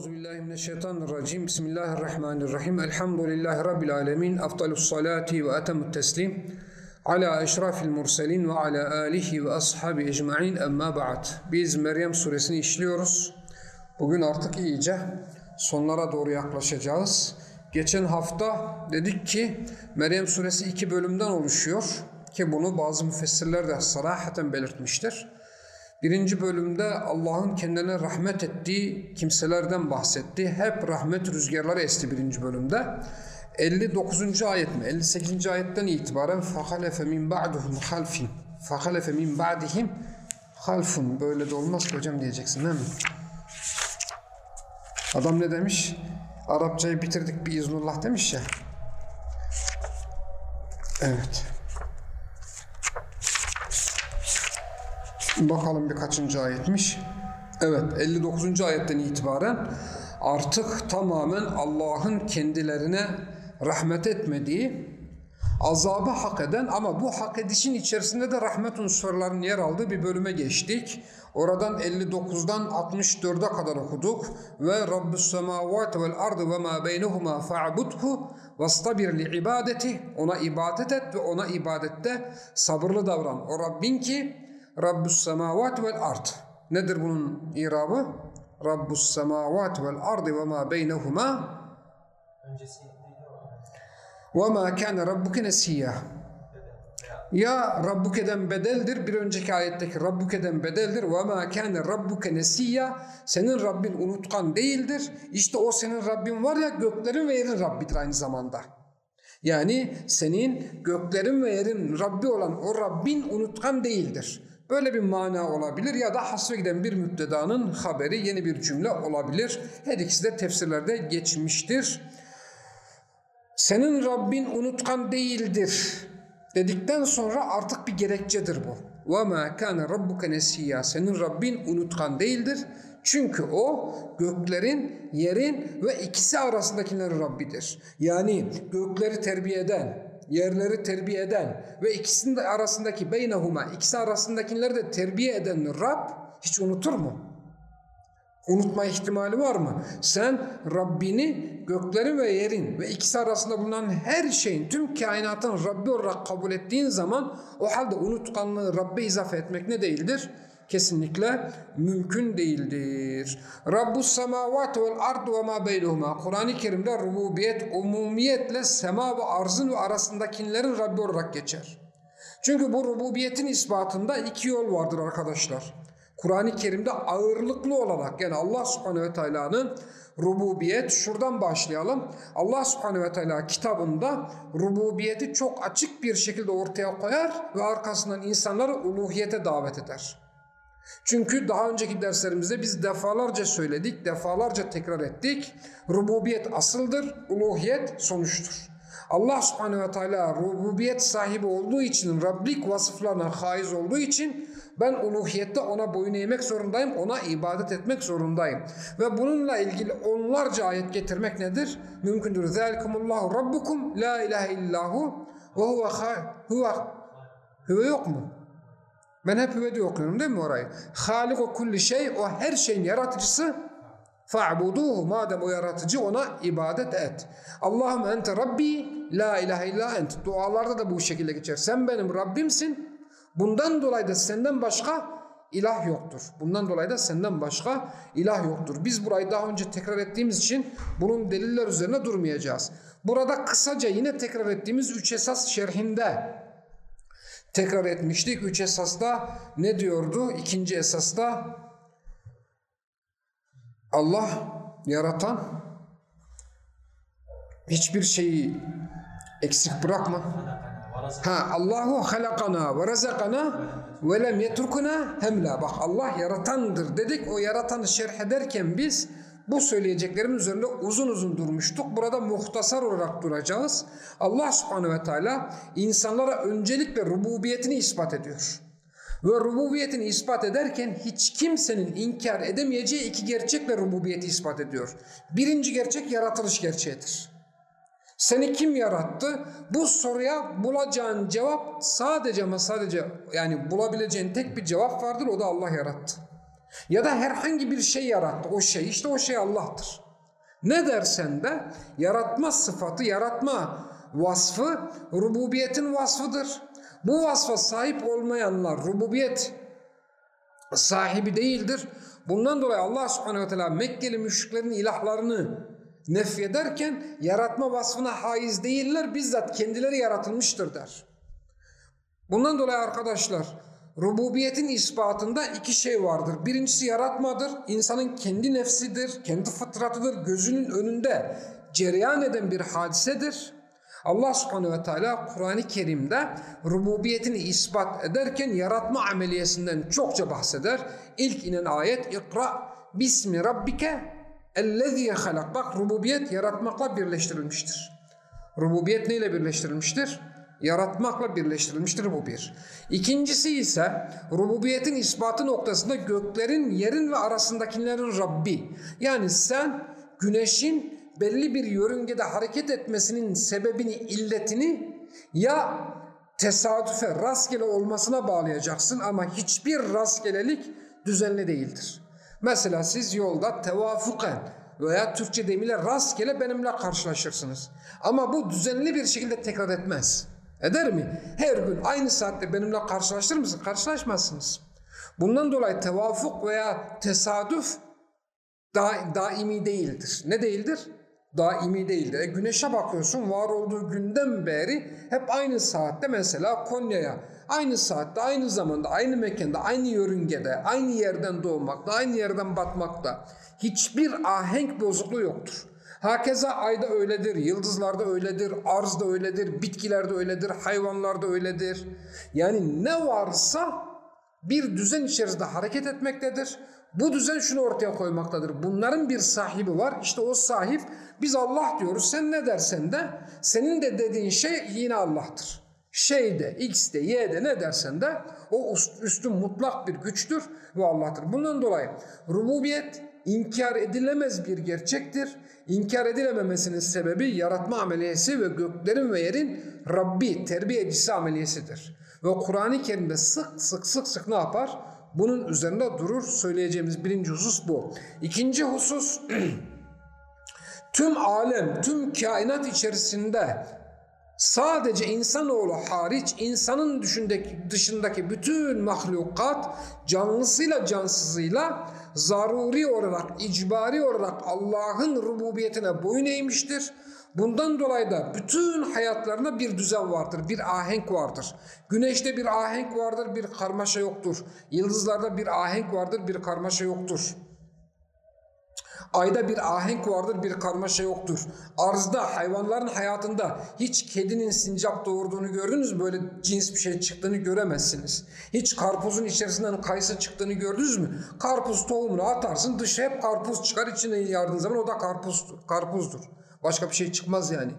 Euzubillahimineşşeytanirracim. Bismillahirrahmanirrahim. Elhamdülillahi Rabbil alemin. Afdalus salati ve atemut teslim. Ala eşrafil murselin ve ala alihi ve ashabi ecma'in emma ba'd. Biz Meryem suresini işliyoruz. Bugün artık iyice sonlara doğru yaklaşacağız. Geçen hafta dedik ki Meryem suresi iki bölümden oluşuyor. Ki bunu bazı müfessirler de sarahaten belirtmiştir. Birinci bölümde Allah'ın kendine rahmet ettiği kimselerden bahsetti. Hep rahmet rüzgarları esti birinci bölümde. 59. ayet mi? 58. ayetten itibaren فَخَلَفَ مِنْ بَعْدُهُمْ خَلْفٍ فَخَلَفَ مِنْ بَعْدِهِمْ halfun böyle de olmaz ki hocam diyeceksin değil mi? Adam ne demiş? Arapçayı bitirdik bir iznullah demiş ya. Evet. Bakalım birkaçıncı ayetmiş. Evet 59. ayetten itibaren artık tamamen Allah'ın kendilerine rahmet etmediği, azabı hak eden ama bu hak edişin içerisinde de rahmet unsurlarının yer aldığı bir bölüme geçtik. Oradan 59'dan 64'e kadar okuduk. Ve Rabbus semavati vel ardı ve ma beynehuma fa'budhu vastabir li ibadeti. Ona ibadet et ve ona ibadette sabırlı davran. O Rabbin ki Rabbus semavat vel ard. Nedir bunun irabı? Rabbus semavat vel ardı ve ma beynehuma ve ma kâne rabbuke nesiyya. Ya Rabbuke'den bedeldir. Bir önceki ayetteki Rabbuke'den bedeldir. Ve ma kâne rabbuke nesiyya. Senin Rabbin unutkan değildir. İşte o senin Rabbin var ya göklerin ve yerin Rabbidir aynı zamanda. Yani senin göklerin ve yerin Rabbi olan o Rabbin unutkan değildir. Böyle bir mana olabilir ya da hasra giden bir müptedanın haberi yeni bir cümle olabilir. Her ikisi de tefsirlerde geçmiştir. Senin Rabbin unutkan değildir dedikten sonra artık bir gerekçedir bu. وَمَا كَانَ رَبُّكَ نَسِيًّا Senin Rabbin unutkan değildir. Çünkü o göklerin, yerin ve ikisi arasındakilerin Rabbidir. Yani gökleri terbiye eden, yerleri terbiye eden ve ikisinin arasındaki beynehuma, ikisi arasındakileri de terbiye eden Rab hiç unutur mu? Unutma ihtimali var mı? Sen Rabbini göklerin ve yerin ve ikisi arasında bulunan her şeyin, tüm kainatın Rabbi olarak kabul ettiğin zaman o halde unutkanlığı Rabbe izafe etmek ne değildir? Kesinlikle mümkün değildir. Rabbus semavat vel ard ve ma beynehuma. Kur'an-ı Kerim'de rububiyet umumiyetle sema ve arzın ve arasındakilerin Rabbi olarak geçer. Çünkü bu rububiyetin ispatında iki yol vardır arkadaşlar. Kur'an-ı Kerim'de ağırlıklı olarak yani Allah subhanehu ve teala'nın rububiyet şuradan başlayalım. Allah subhanehu ve teala kitabında rububiyeti çok açık bir şekilde ortaya koyar ve arkasından insanları uluhiyete davet eder. Çünkü daha önceki derslerimizde biz defalarca söyledik, defalarca tekrar ettik. Rububiyet asıldır, uluhiyet sonuçtur. Allah subhanehu ve teala rububiyet sahibi olduğu için, Rablik vasıflarına haiz olduğu için ben uluhiyette ona boyun eğmek zorundayım, ona ibadet etmek zorundayım. Ve bununla ilgili onlarca ayet getirmek nedir? Mümkündür. Zalikumullahu rabbukum la ilahe illahu ve huve huve yok mu? Ben hep hüve diye okuyorum değil mi orayı? Halik o kulli şey, o her şeyin yaratıcısı. Fa'buduhu madem o yaratıcı ona ibadet et. Allahümme ente Rabbi la ilahe illa ent. Dualarda da bu şekilde geçer. Sen benim Rabbimsin. Bundan dolayı da senden başka ilah yoktur. Bundan dolayı da senden başka ilah yoktur. Biz burayı daha önce tekrar ettiğimiz için bunun deliller üzerine durmayacağız. Burada kısaca yine tekrar ettiğimiz üç esas şerhinde tekrar etmiştik. Üç esasta ne diyordu? İkinci esasta Allah yaratan hiçbir şeyi eksik bırakma. Ha Allahu halakana ve razakana ve lem yetrukuna hemla. Bak Allah yaratandır dedik. O yaratanı şerh ederken biz bu söyleyeceklerimiz üzerinde uzun uzun durmuştuk. Burada muhtasar olarak duracağız. Allah subhanehu ve teala insanlara öncelikle rububiyetini ispat ediyor. Ve rububiyetini ispat ederken hiç kimsenin inkar edemeyeceği iki gerçekle rububiyeti ispat ediyor. Birinci gerçek yaratılış gerçeğidir. Seni kim yarattı? Bu soruya bulacağın cevap sadece ama sadece yani bulabileceğin tek bir cevap vardır o da Allah yarattı. Ya da herhangi bir şey yarattı. O şey işte o şey Allah'tır. Ne dersen de yaratma sıfatı, yaratma vasfı rububiyetin vasfıdır. Bu vasfa sahip olmayanlar rububiyet sahibi değildir. Bundan dolayı Allah subhanehu ve teala Mekkeli müşriklerin ilahlarını nefyederken yaratma vasfına haiz değiller. Bizzat kendileri yaratılmıştır der. Bundan dolayı arkadaşlar rububiyetin ispatında iki şey vardır. Birincisi yaratmadır. İnsanın kendi nefsidir, kendi fıtratıdır. Gözünün önünde cereyan eden bir hadisedir. Allah subhanehu ve teala Kur'an-ı Kerim'de rububiyetini ispat ederken yaratma ameliyesinden çokça bahseder. İlk inen ayet İkra bismi rabbike ellezîye halak. Bak rububiyet yaratmakla birleştirilmiştir. Rububiyet neyle birleştirilmiştir? Yaratmakla birleştirilmiştir bu bir. İkincisi ise rububiyetin ispatı noktasında göklerin, yerin ve arasındakilerin Rabbi. Yani sen güneşin belli bir yörüngede hareket etmesinin sebebini, illetini ya tesadüfe, rastgele olmasına bağlayacaksın ama hiçbir rastgelelik düzenli değildir. Mesela siz yolda tevafuken veya Türkçe deyimiyle rastgele benimle karşılaşırsınız. Ama bu düzenli bir şekilde tekrar etmez. Eder mi? Her gün aynı saatte benimle karşılaşır mısınız? Karşılaşmazsınız. Bundan dolayı tevafuk veya tesadüf da, daimi değildir. Ne değildir? daimi değildir. E güneşe bakıyorsun var olduğu günden beri hep aynı saatte mesela Konya'ya aynı saatte, aynı zamanda, aynı mekanda, aynı yörüngede, aynı yerden doğmakta, aynı yerden batmakta hiçbir ahenk bozukluğu yoktur. Hakeza ayda öyledir, yıldızlarda öyledir, arzda öyledir, bitkilerde öyledir, hayvanlarda öyledir. Yani ne varsa bir düzen içerisinde hareket etmektedir. Bu düzen şunu ortaya koymaktadır. Bunların bir sahibi var. İşte o sahip biz Allah diyoruz. Sen ne dersen de senin de dediğin şey yine Allah'tır. Şeyde, X'de, Y'de ne dersen de o üstün mutlak bir güçtür ve Allah'tır. Bundan dolayı rububiyet inkar edilemez bir gerçektir. İnkar edilememesinin sebebi yaratma ameliyesi ve göklerin ve yerin Rabbi terbiyecisi ameliyesidir. Ve Kur'an-ı Kerim'de sık sık sık sık ne yapar? Bunun üzerinde durur. Söyleyeceğimiz birinci husus bu. İkinci husus tüm alem, tüm kainat içerisinde sadece insanoğlu hariç insanın dışındaki bütün mahlukat canlısıyla cansızıyla zaruri olarak, icbari olarak Allah'ın rububiyetine boyun eğmiştir. Bundan dolayı da bütün hayatlarında bir düzen vardır, bir ahenk vardır. Güneşte bir ahenk vardır, bir karmaşa yoktur. Yıldızlarda bir ahenk vardır, bir karmaşa yoktur. Ayda bir ahenk vardır, bir karmaşa yoktur. Arzda, hayvanların hayatında hiç kedinin sincap doğurduğunu gördünüz mü? Böyle cins bir şey çıktığını göremezsiniz. Hiç karpuzun içerisinden kayısı çıktığını gördünüz mü? Karpuz tohumunu atarsın, dışı hep karpuz çıkar, içine yardığın zaman o da karpuzdur. karpuzdur. Başka bir şey çıkmaz yani.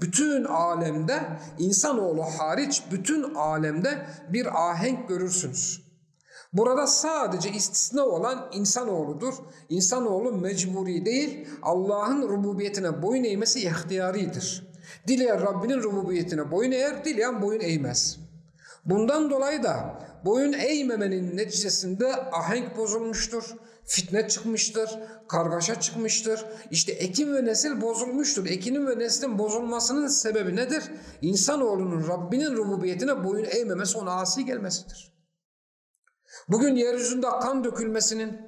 Bütün alemde insanoğlu hariç bütün alemde bir ahenk görürsünüz. Burada sadece istisna olan insanoğludur. İnsanoğlu mecburi değil, Allah'ın rububiyetine boyun eğmesi ihtiyaridir. Dileyen Rabbinin rububiyetine boyun eğer, dileyen boyun eğmez. Bundan dolayı da boyun eğmemenin neticesinde ahenk bozulmuştur, fitne çıkmıştır, kargaşa çıkmıştır. İşte ekin ve nesil bozulmuştur. Ekinin ve neslin bozulmasının sebebi nedir? İnsanoğlunun Rabbinin rububiyetine boyun eğmemesi, ona asi gelmesidir. Bugün yeryüzünde kan dökülmesinin,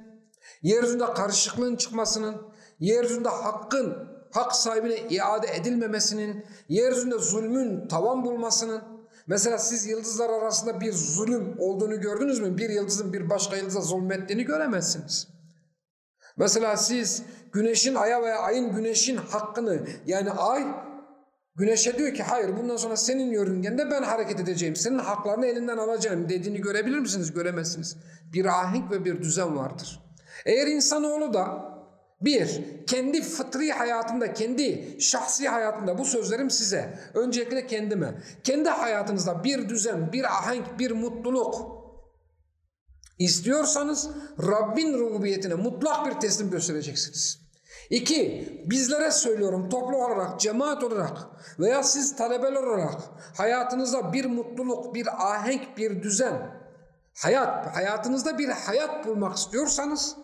yeryüzünde karışıklığın çıkmasının, yeryüzünde hakkın hak sahibine iade edilmemesinin, yeryüzünde zulmün tavan bulmasının, mesela siz yıldızlar arasında bir zulüm olduğunu gördünüz mü? Bir yıldızın bir başka yıldıza zulmettiğini göremezsiniz. Mesela siz güneşin aya veya ayın güneşin hakkını yani ay Güneşe diyor ki hayır bundan sonra senin yörüngende ben hareket edeceğim. Senin haklarını elinden alacağım dediğini görebilir misiniz? Göremezsiniz. Bir ahenk ve bir düzen vardır. Eğer insanoğlu da bir, kendi fıtri hayatında, kendi şahsi hayatında bu sözlerim size. Öncelikle kendime. Kendi hayatınızda bir düzen, bir ahenk, bir mutluluk istiyorsanız Rabbin rububiyetine mutlak bir teslim göstereceksiniz. İki, bizlere söylüyorum toplu olarak, cemaat olarak veya siz talebeler olarak hayatınızda bir mutluluk, bir ahenk, bir düzen hayat, hayatınızda bir hayat bulmak istiyorsanız,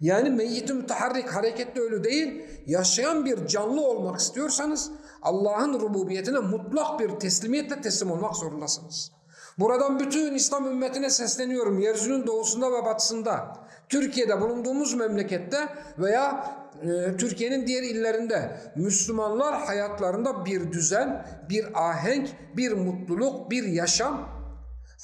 yani meyyit-i müteharrik, hareketli ölü değil, yaşayan bir canlı olmak istiyorsanız, Allah'ın rububiyetine mutlak bir teslimiyetle teslim olmak zorundasınız. Buradan bütün İslam ümmetine sesleniyorum. Yeryüzünün doğusunda ve batısında, Türkiye'de bulunduğumuz memlekette veya e, Türkiye'nin diğer illerinde Müslümanlar hayatlarında bir düzen, bir ahenk, bir mutluluk, bir yaşam,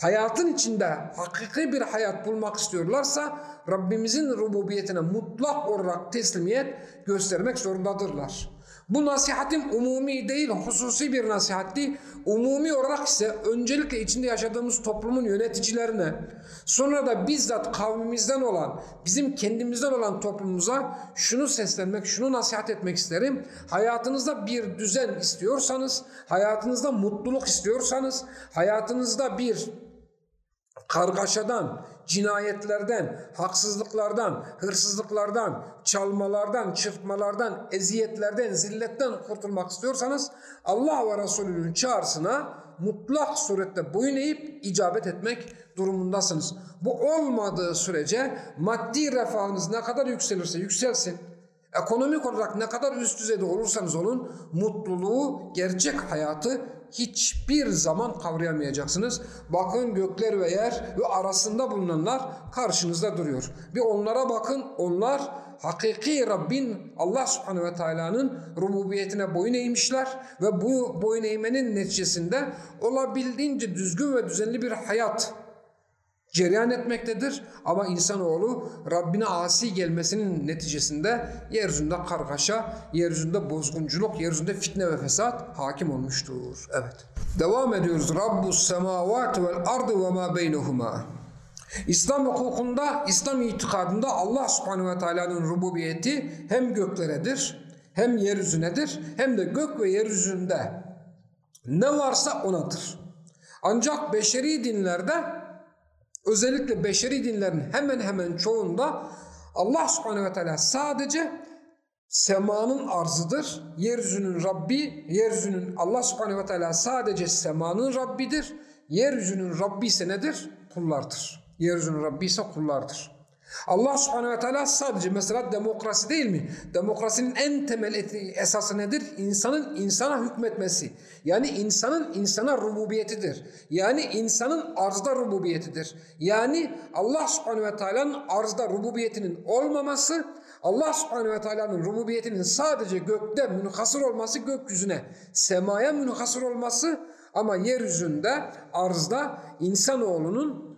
hayatın içinde hakiki bir hayat bulmak istiyorlarsa Rabbimizin rububiyetine mutlak olarak teslimiyet göstermek zorundadırlar. Bu nasihatim umumi değil, hususi bir nasihatti. Umumi olarak ise öncelikle içinde yaşadığımız toplumun yöneticilerine, sonra da bizzat kavmimizden olan, bizim kendimizden olan toplumumuza şunu seslenmek, şunu nasihat etmek isterim. Hayatınızda bir düzen istiyorsanız, hayatınızda mutluluk istiyorsanız, hayatınızda bir kargaşadan, cinayetlerden, haksızlıklardan, hırsızlıklardan, çalmalardan, çırpmalardan, eziyetlerden, zilletten kurtulmak istiyorsanız Allah ve Resulü'nün çağrısına mutlak surette boyun eğip icabet etmek durumundasınız. Bu olmadığı sürece maddi refahınız ne kadar yükselirse yükselsin, ekonomik olarak ne kadar üst düzeyde olursanız olun mutluluğu, gerçek hayatı hiçbir zaman kavrayamayacaksınız. Bakın gökler ve yer ve arasında bulunanlar karşınızda duruyor. Bir onlara bakın. Onlar hakiki Rabbin Allah subhanehu ve teala'nın rububiyetine boyun eğmişler ve bu boyun eğmenin neticesinde olabildiğince düzgün ve düzenli bir hayat cereyan etmektedir. Ama insanoğlu Rabbine asi gelmesinin neticesinde yeryüzünde kargaşa, yeryüzünde bozgunculuk, yeryüzünde fitne ve fesat hakim olmuştur. Evet. Devam ediyoruz. Rabbus semavati vel ardı ve ma beynehuma. İslam hukukunda, İslam itikadında Allah subhanehu ve teala'nın rububiyeti hem gökleredir, hem yeryüzünedir, hem de gök ve yeryüzünde ne varsa onadır. Ancak beşeri dinlerde özellikle beşeri dinlerin hemen hemen çoğunda Allah subhanehu ve teala sadece semanın arzıdır. Yeryüzünün Rabbi, yeryüzünün Allah subhanehu ve teala sadece semanın Rabbidir. Yeryüzünün Rabbi ise nedir? Kullardır. Yeryüzünün Rabbi ise kullardır. Allah subhanehu ve teala sadece mesela demokrasi değil mi? Demokrasinin en temel esası nedir? İnsanın insana hükmetmesi. Yani insanın insana rububiyetidir. Yani insanın arzda rububiyetidir. Yani Allah subhanehu ve teala'nın arzda rububiyetinin olmaması, Allah subhanehu ve teala'nın rububiyetinin sadece gökte münhasır olması, gökyüzüne, semaya münhasır olması ama yeryüzünde, arzda insanoğlunun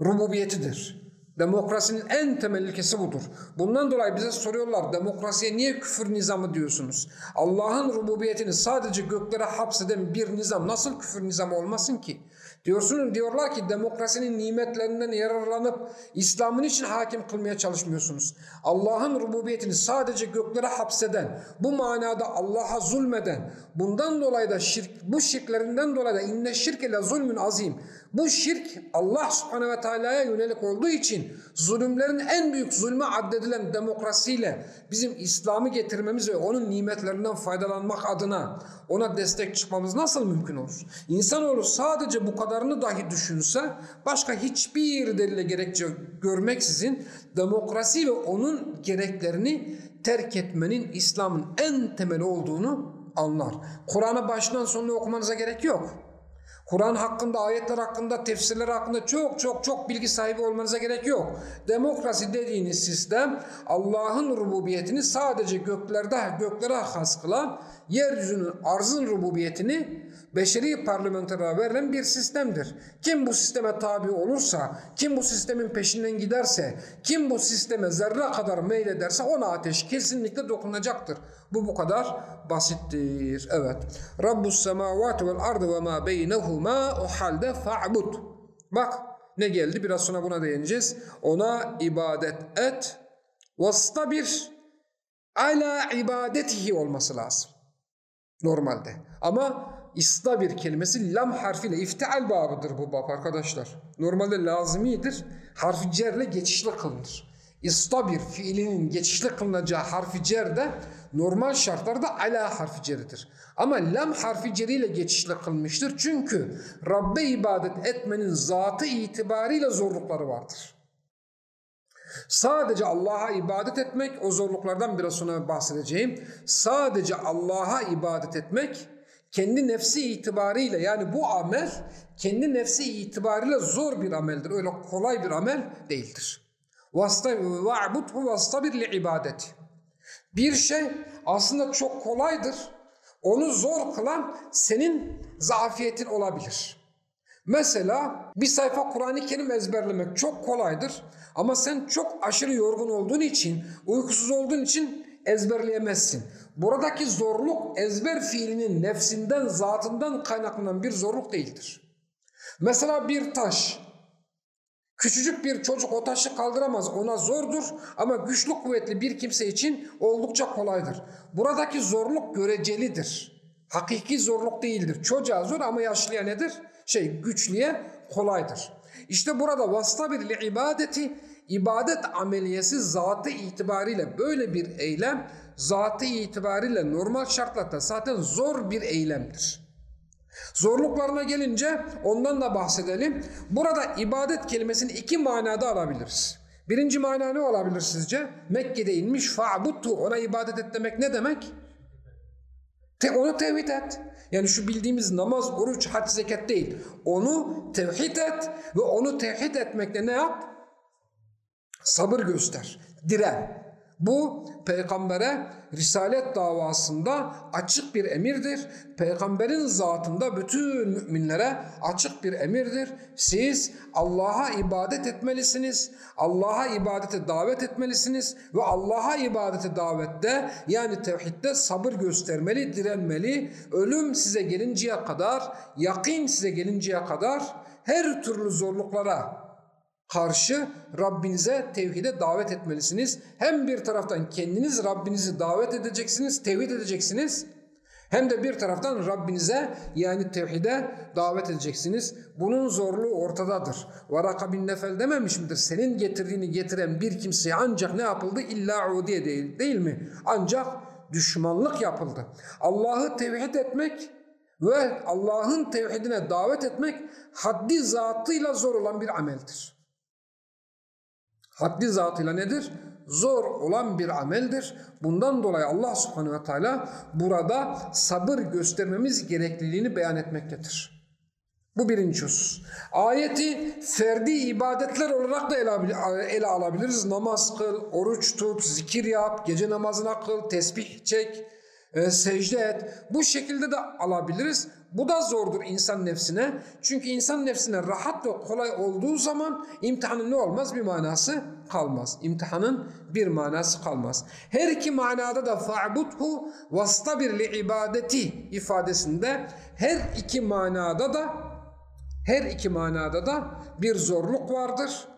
rububiyetidir. Demokrasinin en temel ilkesi budur. Bundan dolayı bize soruyorlar demokrasiye niye küfür nizamı diyorsunuz? Allah'ın rububiyetini sadece göklere hapseden bir nizam nasıl küfür nizamı olmasın ki? Diyorsunuz diyorlar ki demokrasinin nimetlerinden yararlanıp İslam'ın için hakim kılmaya çalışmıyorsunuz. Allah'ın rububiyetini sadece göklere hapseden, bu manada Allah'a zulmeden, bundan dolayı da şirk, bu şirklerinden dolayı da inne şirk ile zulmün azim. Bu şirk Allah subhanehu ve teala'ya yönelik olduğu için zulümlerin en büyük zulme addedilen demokrasiyle bizim İslam'ı getirmemiz ve onun nimetlerinden faydalanmak adına ona destek çıkmamız nasıl mümkün olur? İnsanoğlu sadece bu kadarını dahi düşünse başka hiçbir delile gerekçe görmeksizin demokrasi ve onun gereklerini terk etmenin İslam'ın en temeli olduğunu anlar. Kur'an'ı baştan sonuna okumanıza gerek yok. Kur'an hakkında, ayetler hakkında, tefsirler hakkında çok çok çok bilgi sahibi olmanıza gerek yok. Demokrasi dediğiniz sistem Allah'ın rububiyetini sadece göklerde göklere has kılan yeryüzünün arzın rububiyetini beşeri parlamentolara verilen bir sistemdir. Kim bu sisteme tabi olursa, kim bu sistemin peşinden giderse, kim bu sisteme zerre kadar meylederse ona ateş kesinlikle dokunacaktır. Bu bu kadar basittir. Evet. Rabbus semavati vel ardı ve ma beynehuma o halde fa'bud. Bak ne geldi biraz sonra buna değineceğiz. Ona ibadet et. Vastabir ala ibadetihi olması lazım. Normalde. Ama istabir kelimesi lam harfiyle iftial babıdır bu bab arkadaşlar. Normalde lazimidir. Harfi cerle geçişli kılınır. istabir fiilinin geçişli kılınacağı harfi cer de normal şartlarda ala harfi ceridir. Ama lam harfi ceriyle geçişli kılmıştır. Çünkü Rabbe ibadet etmenin zatı itibariyle zorlukları vardır. Sadece Allah'a ibadet etmek, o zorluklardan biraz sonra bahsedeceğim. Sadece Allah'a ibadet etmek kendi nefsi itibariyle yani bu amel kendi nefsi itibariyle zor bir ameldir. Öyle kolay bir amel değildir. وَعْبُدْهُ وَاسْتَبِرْ لِعِبَادَتِ Bir şey aslında çok kolaydır. Onu zor kılan senin zafiyetin olabilir. Mesela bir sayfa Kur'an-ı Kerim ezberlemek çok kolaydır. Ama sen çok aşırı yorgun olduğun için, uykusuz olduğun için ezberleyemezsin. Buradaki zorluk ezber fiilinin nefsinden, zatından kaynaklanan bir zorluk değildir. Mesela bir taş. Küçücük bir çocuk o taşı kaldıramaz. Ona zordur ama güçlü kuvvetli bir kimse için oldukça kolaydır. Buradaki zorluk görecelidir. Hakiki zorluk değildir. Çocuğa zor ama yaşlıya nedir? Şey güçlüye kolaydır. İşte burada vastabir ibadeti ibadet ameliyesi zatı itibariyle böyle bir eylem zatı itibariyle normal şartlarda zaten zor bir eylemdir. Zorluklarına gelince ondan da bahsedelim. Burada ibadet kelimesini iki manada alabiliriz. Birinci mana ne olabilir sizce? Mekke'de inmiş fa'budtu ona ibadet et demek ne demek? Te onu tevhid et. Yani şu bildiğimiz namaz, oruç, hac, zekat değil. Onu tevhid et ve onu tevhid etmekle ne yap? Sabır göster, diren. Bu peygambere risalet davasında açık bir emirdir. Peygamberin zatında bütün müminlere açık bir emirdir. Siz Allah'a ibadet etmelisiniz. Allah'a ibadete davet etmelisiniz ve Allah'a ibadete davette yani tevhidde sabır göstermeli, direnmeli. Ölüm size gelinceye kadar, yakin size gelinceye kadar her türlü zorluklara karşı Rabbinize tevhide davet etmelisiniz. Hem bir taraftan kendiniz Rabbinizi davet edeceksiniz, tevhid edeceksiniz. Hem de bir taraftan Rabbinize yani tevhide davet edeceksiniz. Bunun zorluğu ortadadır. Varaka bin Nefel dememiş midir? Senin getirdiğini getiren bir kimseye ancak ne yapıldı? İlla udiye değil, değil mi? Ancak düşmanlık yapıldı. Allah'ı tevhid etmek ve Allah'ın tevhidine davet etmek haddi zatıyla zor olan bir ameldir haddi zatıyla nedir? Zor olan bir ameldir. Bundan dolayı Allah subhanehu ve teala burada sabır göstermemiz gerekliliğini beyan etmektedir. Bu birinci husus. Ayeti ferdi ibadetler olarak da ele, alabiliriz. Namaz kıl, oruç tut, zikir yap, gece namazına kıl, tesbih çek, e, secde et. Bu şekilde de alabiliriz. Bu da zordur insan nefsine. Çünkü insan nefsine rahat ve kolay olduğu zaman imtihanın ne olmaz? Bir manası kalmaz. İmtihanın bir manası kalmaz. Her iki manada da fa'budhu vastabir li ibadeti ifadesinde her iki manada da her iki manada da bir zorluk vardır.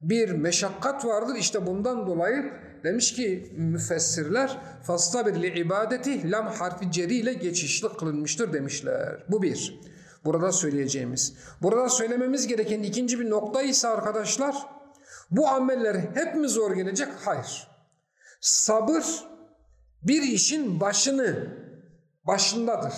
Bir meşakkat vardır. İşte bundan dolayı Demiş ki müfessirler fastabir li ibadeti lam harfi ceri ile geçişli kılınmıştır demişler. Bu bir. Burada söyleyeceğimiz. Burada söylememiz gereken ikinci bir nokta ise arkadaşlar bu ameller hep mi zor gelecek? Hayır. Sabır bir işin başını başındadır.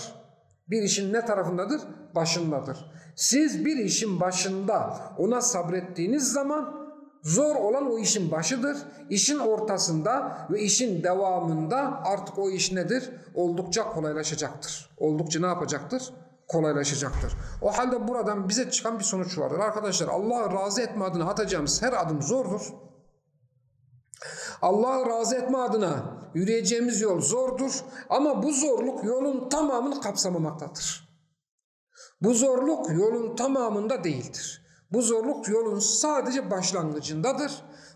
Bir işin ne tarafındadır? Başındadır. Siz bir işin başında ona sabrettiğiniz zaman Zor olan o işin başıdır. İşin ortasında ve işin devamında artık o iş nedir? Oldukça kolaylaşacaktır. Oldukça ne yapacaktır? Kolaylaşacaktır. O halde buradan bize çıkan bir sonuç vardır. Arkadaşlar Allah'ı razı etme adına atacağımız her adım zordur. Allah'ı razı etme adına yürüyeceğimiz yol zordur. Ama bu zorluk yolun tamamını kapsamamaktadır. Bu zorluk yolun tamamında değildir. Bu zorluk yolun sadece başlangıcındadır.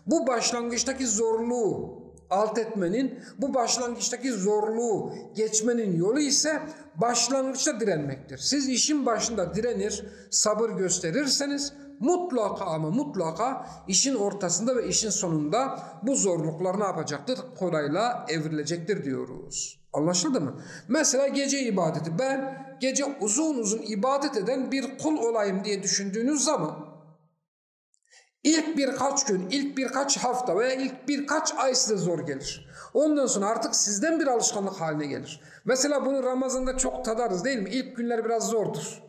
Bu başlangıçtaki zorluğu alt etmenin, bu başlangıçtaki zorluğu geçmenin yolu ise başlangıçta direnmektir. Siz işin başında direnir, sabır gösterirseniz mutlaka ama mutlaka işin ortasında ve işin sonunda bu zorluklar ne yapacaktır? Kolayla evrilecektir diyoruz. Anlaşıldı mı? Mesela gece ibadeti. Ben gece uzun uzun ibadet eden bir kul olayım diye düşündüğünüz zaman İlk birkaç gün, ilk birkaç hafta veya ilk birkaç ay size zor gelir. Ondan sonra artık sizden bir alışkanlık haline gelir. Mesela bunu Ramazan'da çok tadarız değil mi? İlk günler biraz zordur.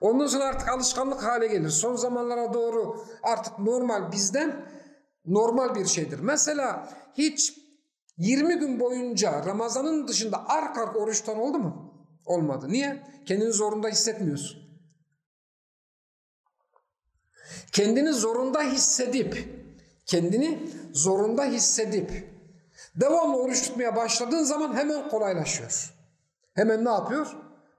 Ondan sonra artık alışkanlık hale gelir. Son zamanlara doğru artık normal bizden normal bir şeydir. Mesela hiç 20 gün boyunca Ramazan'ın dışında arka arka oruç tutan oldu mu? Olmadı. Niye? Kendini zorunda hissetmiyorsun. Kendini zorunda hissedip, kendini zorunda hissedip devamlı oruç tutmaya başladığın zaman hemen kolaylaşıyor. Hemen ne yapıyor?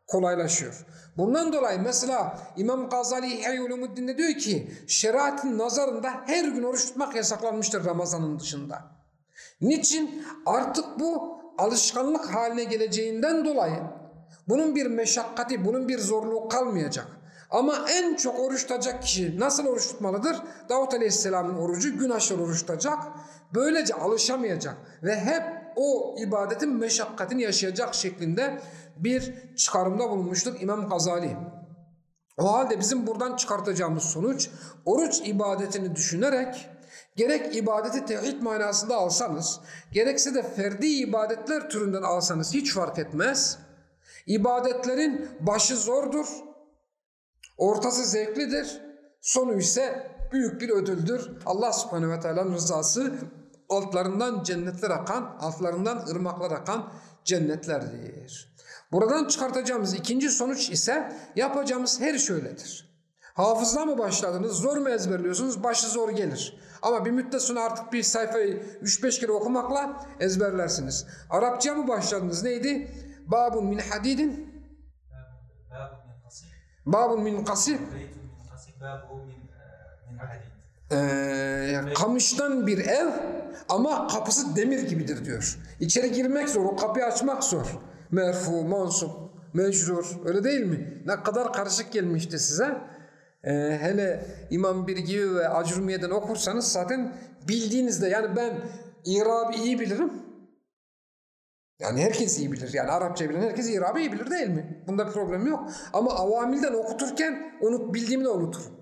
Kolaylaşıyor. Bundan dolayı mesela İmam Gazali İhya Ulumuddin'de diyor ki şeriatın nazarında her gün oruç tutmak yasaklanmıştır Ramazan'ın dışında. Niçin? Artık bu alışkanlık haline geleceğinden dolayı bunun bir meşakkati, bunun bir zorluğu kalmayacak. Ama en çok oruç tutacak kişi nasıl oruç tutmalıdır? Davut Aleyhisselam'ın orucu gün aşırı oruç tutacak. Böylece alışamayacak ve hep o ibadetin meşakkatini yaşayacak şeklinde bir çıkarımda bulunmuştur İmam Gazali. O halde bizim buradan çıkartacağımız sonuç oruç ibadetini düşünerek gerek ibadeti tevhid manasında alsanız gerekse de ferdi ibadetler türünden alsanız hiç fark etmez. İbadetlerin başı zordur, ortası zevklidir, sonu ise büyük bir ödüldür. Allah subhanehu ve teala'nın rızası altlarından cennetler akan, altlarından ırmaklar akan cennetlerdir. Buradan çıkartacağımız ikinci sonuç ise yapacağımız her şöyledir. Hafızla mı başladınız, zor mu ezberliyorsunuz, başı zor gelir. Ama bir müddet sonra artık bir sayfayı 3-5 kere okumakla ezberlersiniz. Arapça mı başladınız neydi? Babun min hadidin Babun min kasir ee, kamıştan bir ev ama kapısı demir gibidir diyor. İçeri girmek zor, o kapıyı açmak zor. Merfu, mansup, mecrur öyle değil mi? Ne kadar karışık gelmişti size. Ee, hele İmam Bir gibi ve Acrumiye'den okursanız zaten bildiğinizde yani ben İrab'ı iyi bilirim. Yani herkes iyi bilir. Yani Arapça bilen herkes İrab'ı iyi bilir değil mi? Bunda problem yok. Ama avamilden okuturken unut, bildiğimi de unuturum.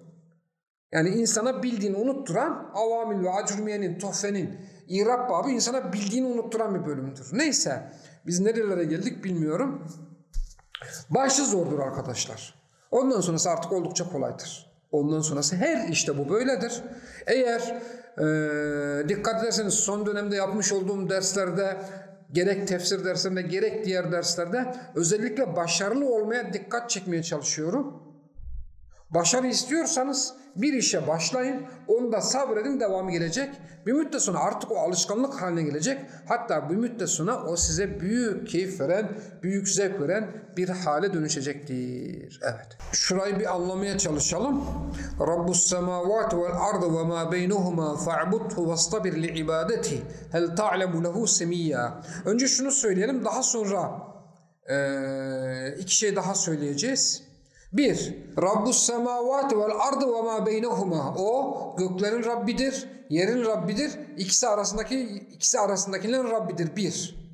Yani insana bildiğini unutturan avamil ve acurmiyenin, tuhfenin, İrab babı insana bildiğini unutturan bir bölümdür. Neyse biz nerelere geldik bilmiyorum. Başı zordur arkadaşlar. Ondan sonrası artık oldukça kolaydır. Ondan sonrası her işte bu böyledir. Eğer e, dikkat ederseniz son dönemde yapmış olduğum derslerde gerek tefsir derslerinde gerek diğer derslerde özellikle başarılı olmaya dikkat çekmeye çalışıyorum. Başarı istiyorsanız bir işe başlayın, onda sabredin devamı gelecek. Bir müddet sonra artık o alışkanlık haline gelecek. Hatta bir müddet sonra o size büyük keyif veren, büyük zevk veren bir hale dönüşecektir. Evet. Şurayı bir anlamaya çalışalım. Rabbus semavati vel ardı ve ma beynehuma fa'budhu vastabir li ibadeti. Hel ta'lemu lehu semiyya. Önce şunu söyleyelim daha sonra iki şey daha söyleyeceğiz. Bir, Rabbus semavati vel ardı ve ma beynehuma. O göklerin Rabbidir, yerin Rabbidir. İkisi arasındaki ikisi arasındakilerin Rabbidir. Bir.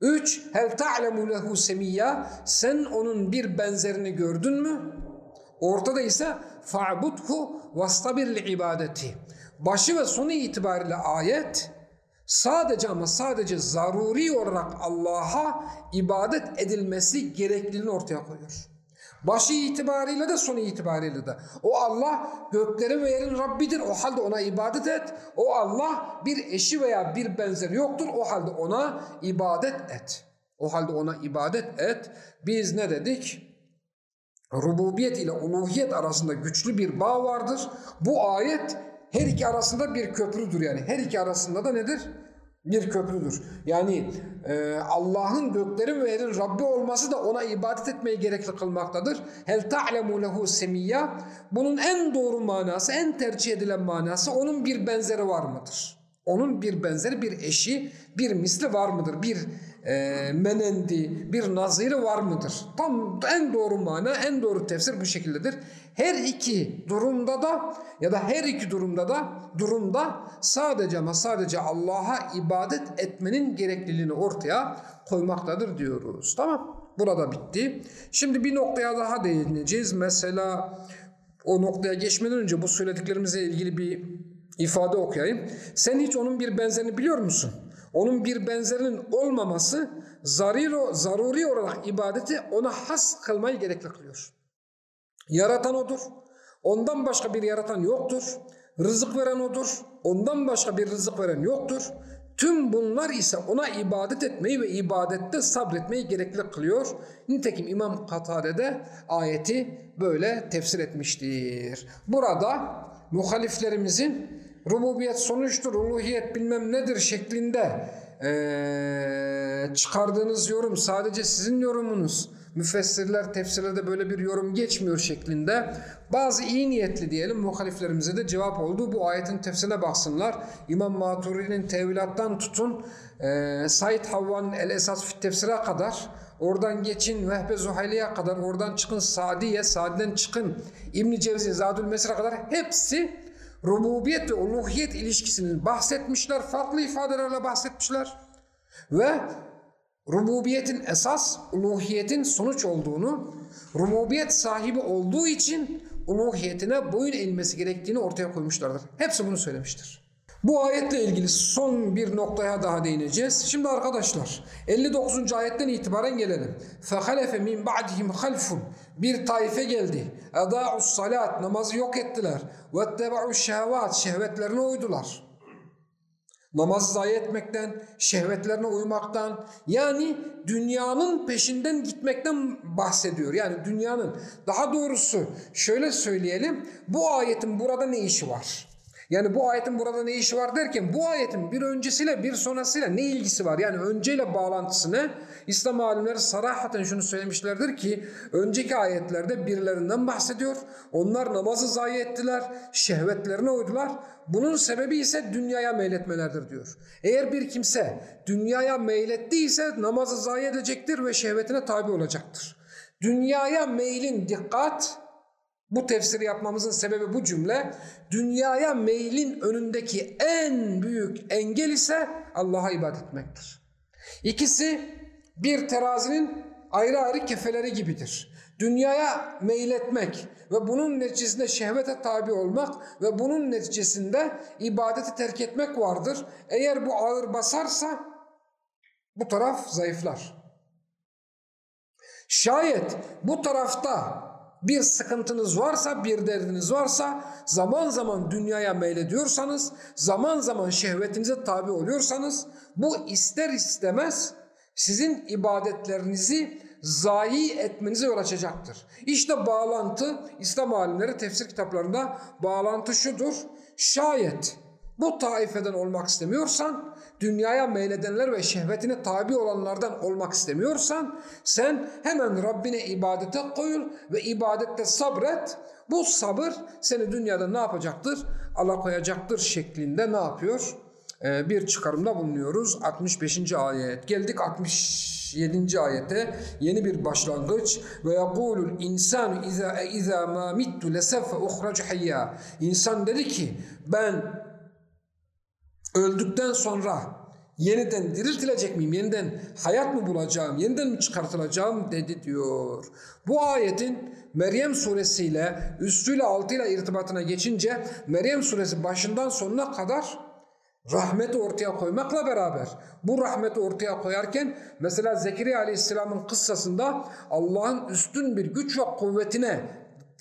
Üç, hel ta'lemu lehu semiyya. Sen onun bir benzerini gördün mü? Ortada ise fa'budhu vastabir li ibadeti. Başı ve sonu itibariyle ayet sadece ama sadece zaruri olarak Allah'a ibadet edilmesi gerekliliğini ortaya koyuyor. Başı itibariyle de sonu itibariyle de. O Allah göklerin ve yerin Rabbidir. O halde ona ibadet et. O Allah bir eşi veya bir benzeri yoktur. O halde ona ibadet et. O halde ona ibadet et. Biz ne dedik? Rububiyet ile uluhiyet arasında güçlü bir bağ vardır. Bu ayet her iki arasında bir köprüdür yani. Her iki arasında da nedir? Bir köprüdür. Yani e, Allah'ın göklerin ve yerin Rabbi olması da ona ibadet etmeyi gerekli kılmaktadır. Hel ta'lemu lehu semiyya. Bunun en doğru manası, en tercih edilen manası onun bir benzeri var mıdır? Onun bir benzeri, bir eşi, bir misli var mıdır? Bir e, menendi, bir naziri var mıdır? Tam en doğru mana, en doğru tefsir bu şekildedir. Her iki durumda da ya da her iki durumda da durumda sadece ama sadece Allah'a ibadet etmenin gerekliliğini ortaya koymaktadır diyoruz. Tamam. Burada bitti. Şimdi bir noktaya daha değineceğiz. Mesela o noktaya geçmeden önce bu söylediklerimize ilgili bir ifade okuyayım. Sen hiç onun bir benzerini biliyor musun? Onun bir benzerinin olmaması zariro, zaruri olarak ibadeti ona has kılmayı gerekli kılıyor. Yaratan odur. Ondan başka bir yaratan yoktur. Rızık veren odur. Ondan başka bir rızık veren yoktur. Tüm bunlar ise ona ibadet etmeyi ve ibadette sabretmeyi gerekli kılıyor. Nitekim İmam Katade de ayeti böyle tefsir etmiştir. Burada muhaliflerimizin rububiyet sonuçtur, uluhiyet bilmem nedir şeklinde ee, çıkardığınız yorum sadece sizin yorumunuz. Müfessirler, tefsirlerde böyle bir yorum geçmiyor şeklinde. Bazı iyi niyetli diyelim muhaliflerimize de cevap oldu. Bu ayetin tefsirine baksınlar. İmam Maturidi'nin tevilattan tutun e, Said Havva'nın El Esas Fit Tefsir'e kadar Oradan geçin Vehbe Zuhayli'ye kadar, oradan çıkın Sadiye, Sadi'den çıkın İbn Cevzi, Zadül Mesir'e kadar hepsi rububiyet ve uluhiyet ilişkisini bahsetmişler. Farklı ifadelerle bahsetmişler. Ve rububiyetin esas, uluhiyetin sonuç olduğunu, rububiyet sahibi olduğu için uluhiyetine boyun eğilmesi gerektiğini ortaya koymuşlardır. Hepsi bunu söylemiştir. Bu ayetle ilgili son bir noktaya daha değineceğiz. Şimdi arkadaşlar 59. ayetten itibaren gelelim. فَخَلَفَ مِنْ بَعْدِهِمْ خَلْفٌ Bir taife geldi. اَدَاعُ salat Namazı yok ettiler. وَاتَّبَعُ şehvat Şehvetlerine uydular. Namazı zayi etmekten, şehvetlerine uymaktan yani dünyanın peşinden gitmekten bahsediyor. Yani dünyanın daha doğrusu şöyle söyleyelim bu ayetin burada ne işi var? Yani bu ayetin burada ne işi var derken bu ayetin bir öncesiyle bir sonrasıyla ne ilgisi var? Yani önceyle bağlantısı ne? İslam alimleri sarahaten şunu söylemişlerdir ki önceki ayetlerde birilerinden bahsediyor. Onlar namazı zayi ettiler, şehvetlerine uydular. Bunun sebebi ise dünyaya meyletmelerdir diyor. Eğer bir kimse dünyaya meylettiyse namazı zayi edecektir ve şehvetine tabi olacaktır. Dünyaya meylin dikkat, bu tefsiri yapmamızın sebebi bu cümle. Dünyaya meylin önündeki en büyük engel ise Allah'a ibadet etmektir. İkisi bir terazinin ayrı ayrı kefeleri gibidir. Dünyaya meyletmek ve bunun neticesinde şehvete tabi olmak ve bunun neticesinde ibadeti terk etmek vardır. Eğer bu ağır basarsa bu taraf zayıflar. Şayet bu tarafta bir sıkıntınız varsa, bir derdiniz varsa, zaman zaman dünyaya meylediyorsanız, zaman zaman şehvetinize tabi oluyorsanız, bu ister istemez sizin ibadetlerinizi zayi etmenize yol açacaktır. İşte bağlantı, İslam alimleri tefsir kitaplarında bağlantı şudur. Şayet bu taifeden olmak istemiyorsan, dünyaya meyledenler ve şehvetine tabi olanlardan olmak istemiyorsan, sen hemen Rabbine ibadete koyul ve ibadette sabret. Bu sabır seni dünyada ne yapacaktır? Alakoyacaktır şeklinde ne yapıyor? Ee, bir çıkarımda bulunuyoruz. 65. ayet. Geldik 67. ayete. Yeni bir başlangıç. Ve yekulul insanu iza iza ma mittu leseffe uhracu hayya. İnsan dedi ki ben öldükten sonra yeniden diriltilecek miyim? Yeniden hayat mı bulacağım? Yeniden mi çıkartılacağım? dedi diyor. Bu ayetin Meryem suresiyle üstüyle altıyla irtibatına geçince Meryem suresi başından sonuna kadar rahmeti ortaya koymakla beraber bu rahmeti ortaya koyarken mesela Zekeriya aleyhisselamın kıssasında Allah'ın üstün bir güç ve kuvvetine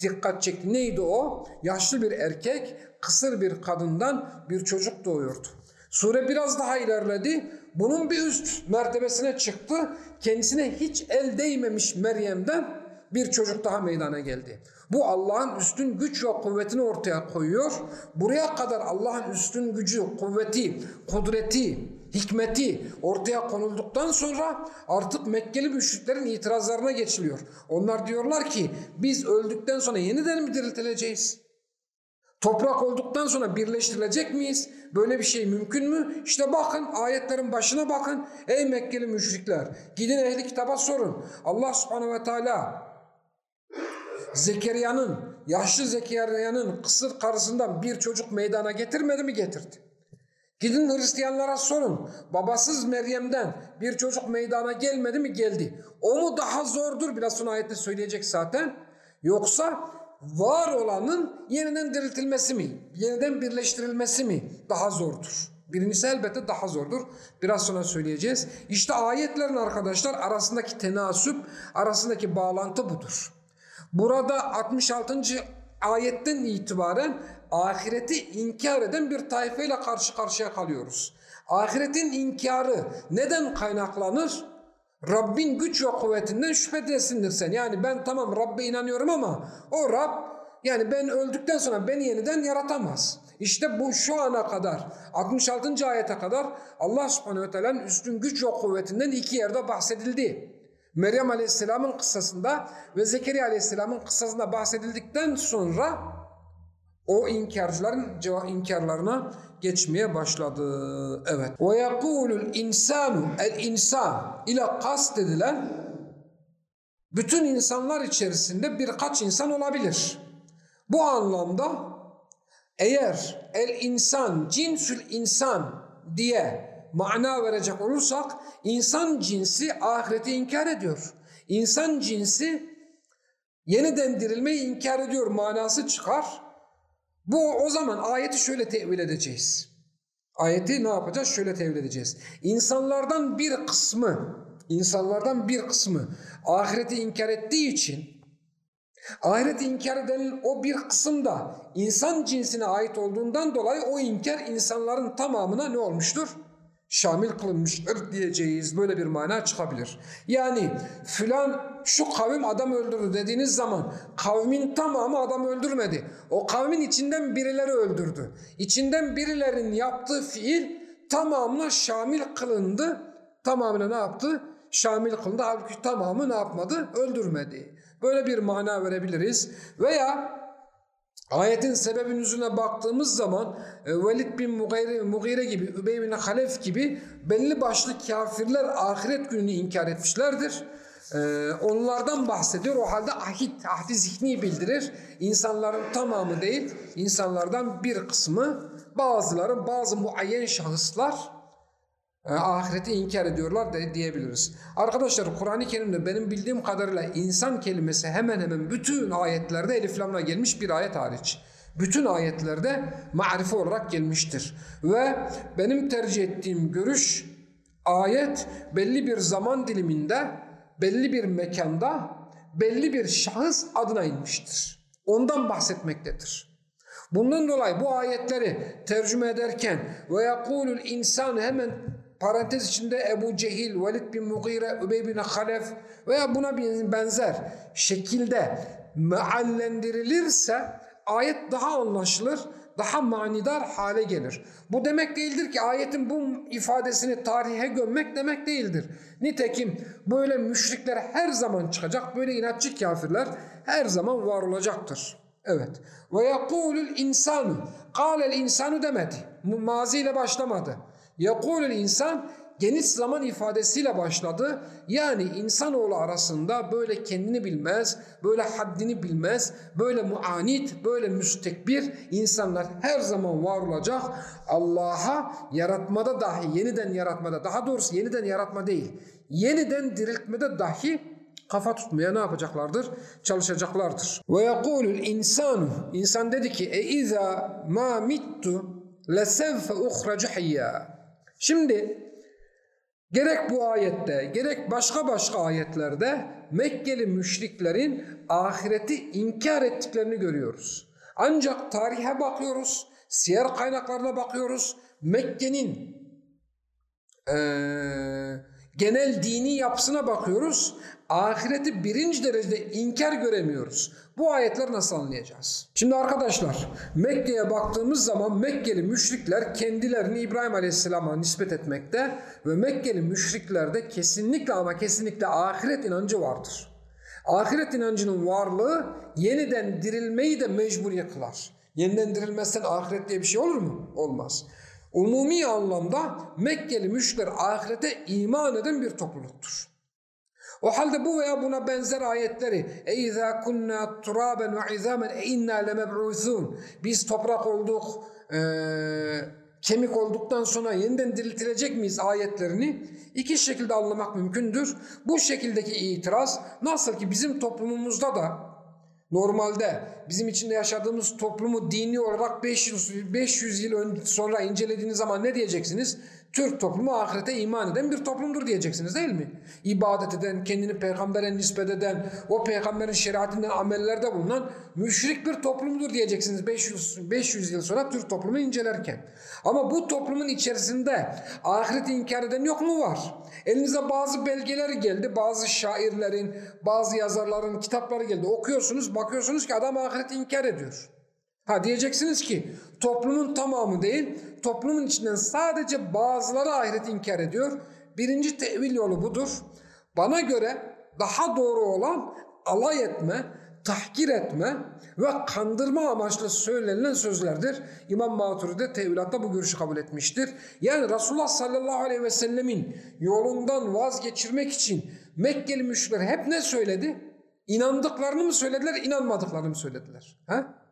dikkat çekti. Neydi o? Yaşlı bir erkek kısır bir kadından bir çocuk doğuyordu. Sure biraz daha ilerledi. Bunun bir üst mertebesine çıktı. Kendisine hiç el değmemiş Meryem'den bir çocuk daha meydana geldi. Bu Allah'ın üstün güç ve kuvvetini ortaya koyuyor. Buraya kadar Allah'ın üstün gücü, kuvveti, kudreti, hikmeti ortaya konulduktan sonra artık Mekkeli müşriklerin itirazlarına geçiliyor. Onlar diyorlar ki biz öldükten sonra yeniden mi diriltileceğiz? Toprak olduktan sonra birleştirilecek miyiz? Böyle bir şey mümkün mü? İşte bakın ayetlerin başına bakın. Ey Mekkeli müşrikler gidin ehli kitaba sorun. Allah subhanehu ve teala Zekeriya'nın, yaşlı Zekeriya'nın kısır karısından bir çocuk meydana getirmedi mi getirdi. Gidin Hristiyanlara sorun. Babasız Meryem'den bir çocuk meydana gelmedi mi geldi. O mu daha zordur? Biraz sonra ayette söyleyecek zaten. Yoksa var olanın yeniden diriltilmesi mi, yeniden birleştirilmesi mi daha zordur? Birincisi elbette daha zordur. Biraz sonra söyleyeceğiz. İşte ayetlerin arkadaşlar arasındaki tenasüp, arasındaki bağlantı budur. Burada 66. ayetten itibaren ahireti inkar eden bir tayfayla karşı karşıya kalıyoruz. Ahiretin inkarı neden kaynaklanır? Rabbin güç ve kuvvetinden şüphedesindir sen. Yani ben tamam Rabbe inanıyorum ama o Rab yani ben öldükten sonra beni yeniden yaratamaz. İşte bu şu ana kadar 66. ayete kadar Allah subhanehu ve teala'nın üstün güç ve kuvvetinden iki yerde bahsedildi. Meryem aleyhisselamın kıssasında ve Zekeriya aleyhisselamın kıssasında bahsedildikten sonra o inkarcıların cevap inkarlarına geçmeye başladı. Evet. Ve yekulul insanu el insan ile kast edilen bütün insanlar içerisinde birkaç insan olabilir. Bu anlamda eğer el insan cinsül insan diye mana verecek olursak insan cinsi ahireti inkar ediyor. İnsan cinsi yeniden dirilmeyi inkar ediyor manası çıkar. Bu o zaman ayeti şöyle tevil edeceğiz. Ayeti ne yapacağız? Şöyle tevil edeceğiz. İnsanlardan bir kısmı, insanlardan bir kısmı ahireti inkar ettiği için ahireti inkar eden o bir kısım da insan cinsine ait olduğundan dolayı o inkar insanların tamamına ne olmuştur? Şamil kılınmıştır diyeceğiz. Böyle bir mana çıkabilir. Yani filan şu kavim adam öldürdü dediğiniz zaman kavmin tamamı adam öldürmedi. O kavmin içinden birileri öldürdü. İçinden birilerinin yaptığı fiil tamamına şamil kılındı. Tamamına ne yaptı? Şamil kılındı. Halbuki tamamı ne yapmadı? Öldürmedi. Böyle bir mana verebiliriz. Veya Ayetin sebebin yüzüne baktığımız zaman e, Velid bin Mugire, Mugire gibi, Übey bin Halef gibi belli başlı kafirler ahiret gününü inkar etmişlerdir. Ee, onlardan bahsediyor. O halde ahit, ahdi zihni bildirir. İnsanların tamamı değil, insanlardan bir kısmı, bazıları, bazı muayyen şahıslar e, ahireti inkar ediyorlar de, diyebiliriz. Arkadaşlar Kur'an-ı Kerim'de benim bildiğim kadarıyla insan kelimesi hemen hemen bütün ayetlerde eliflamla gelmiş bir ayet hariç. Bütün ayetlerde marife olarak gelmiştir. Ve benim tercih ettiğim görüş ayet belli bir zaman diliminde, belli bir mekanda, belli bir şahıs adına inmiştir. Ondan bahsetmektedir. Bundan dolayı bu ayetleri tercüme ederken ve yakulul insan hemen parantez içinde Ebu Cehil, Velid bin Mugire, Übey bin Halef veya buna benzer şekilde meallendirilirse ayet daha anlaşılır, daha manidar hale gelir. Bu demek değildir ki ayetin bu ifadesini tarihe gömmek demek değildir. Nitekim böyle müşrikler her zaman çıkacak, böyle inatçı kafirler her zaman var olacaktır. Evet. Ve yekulul insanu. Kâlel insanu demedi. Maziyle başlamadı. Yekulul insan geniş zaman ifadesiyle başladı. Yani insanoğlu arasında böyle kendini bilmez, böyle haddini bilmez, böyle muanit, böyle müstekbir insanlar her zaman var olacak. Allah'a yaratmada dahi, yeniden yaratmada, daha doğrusu yeniden yaratma değil, yeniden diriltmede dahi kafa tutmaya ne yapacaklardır? Çalışacaklardır. Ve yekulul insanu, insan dedi ki, e iza ma mittu lesevfe uhracu hiyya. Şimdi gerek bu ayette gerek başka başka ayetlerde Mekkeli müşriklerin ahireti inkar ettiklerini görüyoruz. Ancak tarihe bakıyoruz, siyer kaynaklarına bakıyoruz. Mekke'nin ee, genel dini yapısına bakıyoruz. Ahireti birinci derecede inkar göremiyoruz. Bu ayetleri nasıl anlayacağız? Şimdi arkadaşlar Mekke'ye baktığımız zaman Mekkeli müşrikler kendilerini İbrahim Aleyhisselam'a nispet etmekte ve Mekkeli müşriklerde kesinlikle ama kesinlikle ahiret inancı vardır. Ahiret inancının varlığı yeniden dirilmeyi de mecbur kılar. Yeniden dirilmezsen ahiret diye bir şey olur mu? Olmaz. Umumi anlamda Mekkeli müşrikler ahirete iman eden bir topluluktur. O halde bu veya buna benzer ayetleri اَيْذَا كُنَّا تُرَابًا وَعِذَامًا اِنَّا لَمَبْعُوثُونَ Biz toprak olduk, e, kemik olduktan sonra yeniden diriltilecek miyiz ayetlerini iki şekilde anlamak mümkündür. Bu şekildeki itiraz nasıl ki bizim toplumumuzda da Normalde bizim içinde yaşadığımız toplumu dini olarak 500, 500 yıl ön- sonra incelediğiniz zaman ne diyeceksiniz? Türk toplumu ahirete iman eden bir toplumdur diyeceksiniz değil mi? İbadet eden, kendini peygambere nispet eden, o peygamberin şeriatinden amellerde bulunan müşrik bir toplumdur diyeceksiniz 500, 500 yıl sonra Türk toplumu incelerken. Ama bu toplumun içerisinde ahireti inkar eden yok mu var? Elinize bazı belgeler geldi, bazı şairlerin, bazı yazarların kitapları geldi. Okuyorsunuz, bakıyorsunuz ki adam ahireti inkar ediyor. Ha diyeceksiniz ki toplumun tamamı değil, toplumun içinden sadece bazıları ahireti inkar ediyor. Birinci tevil yolu budur. Bana göre daha doğru olan alay etme, tahkir etme ve kandırma amaçlı söylenilen sözlerdir. İmam Maturidi tevilatta bu görüşü kabul etmiştir. Yani Resulullah sallallahu aleyhi ve sellemin yolundan vazgeçirmek için Mekkeli müşrikler hep ne söyledi? İnandıklarını mı söylediler, inanmadıklarını mı söylediler? Ha?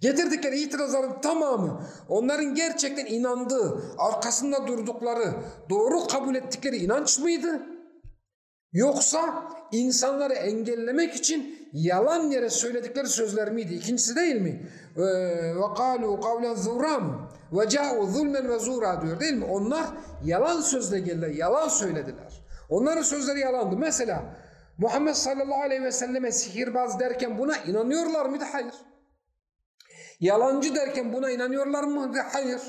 Getirdikleri itirazların tamamı onların gerçekten inandığı, arkasında durdukları, doğru kabul ettikleri inanç mıydı? Yoksa insanları engellemek için yalan yere söyledikleri sözler miydi? İkincisi değil mi? Zuram ve ca'u zulmen ve zura diyor değil mi? Onlar yalan sözle geldiler, yalan söylediler. Onların sözleri yalandı. Mesela Muhammed sallallahu aleyhi ve selleme sihirbaz derken buna inanıyorlar mıydı? Hayır. Yalancı derken buna inanıyorlar mıydı? Hayır.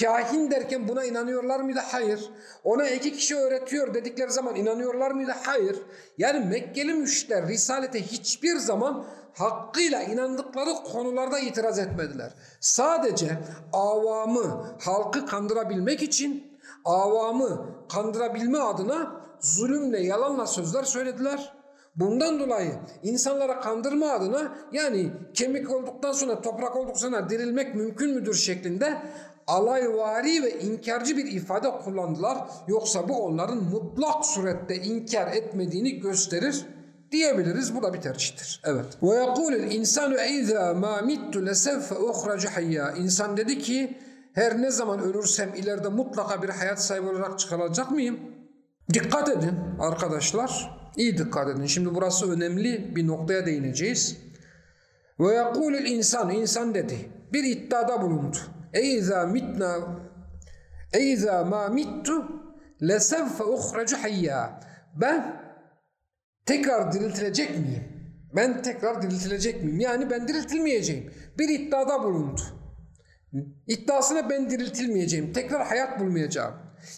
Kahin derken buna inanıyorlar mıydı? Hayır. Ona iki kişi öğretiyor dedikleri zaman inanıyorlar mıydı? Hayır. Yani Mekkeli müşrikler Risalete hiçbir zaman hakkıyla inandıkları konularda itiraz etmediler. Sadece avamı, halkı kandırabilmek için avamı kandırabilme adına zulümle, yalanla sözler söylediler. Bundan dolayı insanlara kandırma adına yani kemik olduktan sonra toprak olduktan sonra dirilmek mümkün müdür şeklinde alayvari ve inkarcı bir ifade kullandılar. Yoksa bu onların mutlak surette inkar etmediğini gösterir diyebiliriz. Bu da bir tercihtir. Evet. Ve yekulul insanu izâ mâ mittu. İnsan dedi ki her ne zaman ölürsem ileride mutlaka bir hayat sahibi olarak çıkarılacak mıyım? Dikkat edin arkadaşlar. İyi dikkat edin. Şimdi burası önemli bir noktaya değineceğiz. Ve yekulul insan, insan dedi. Bir iddiada bulundu. Eyza mitna eyza ma mittu lesevfe uhracu hayya. Ben tekrar diriltilecek miyim? Ben tekrar diriltilecek miyim? Yani ben diriltilmeyeceğim. Bir iddiada bulundu. İddiasına ben diriltilmeyeceğim. Tekrar hayat bulmayacağım.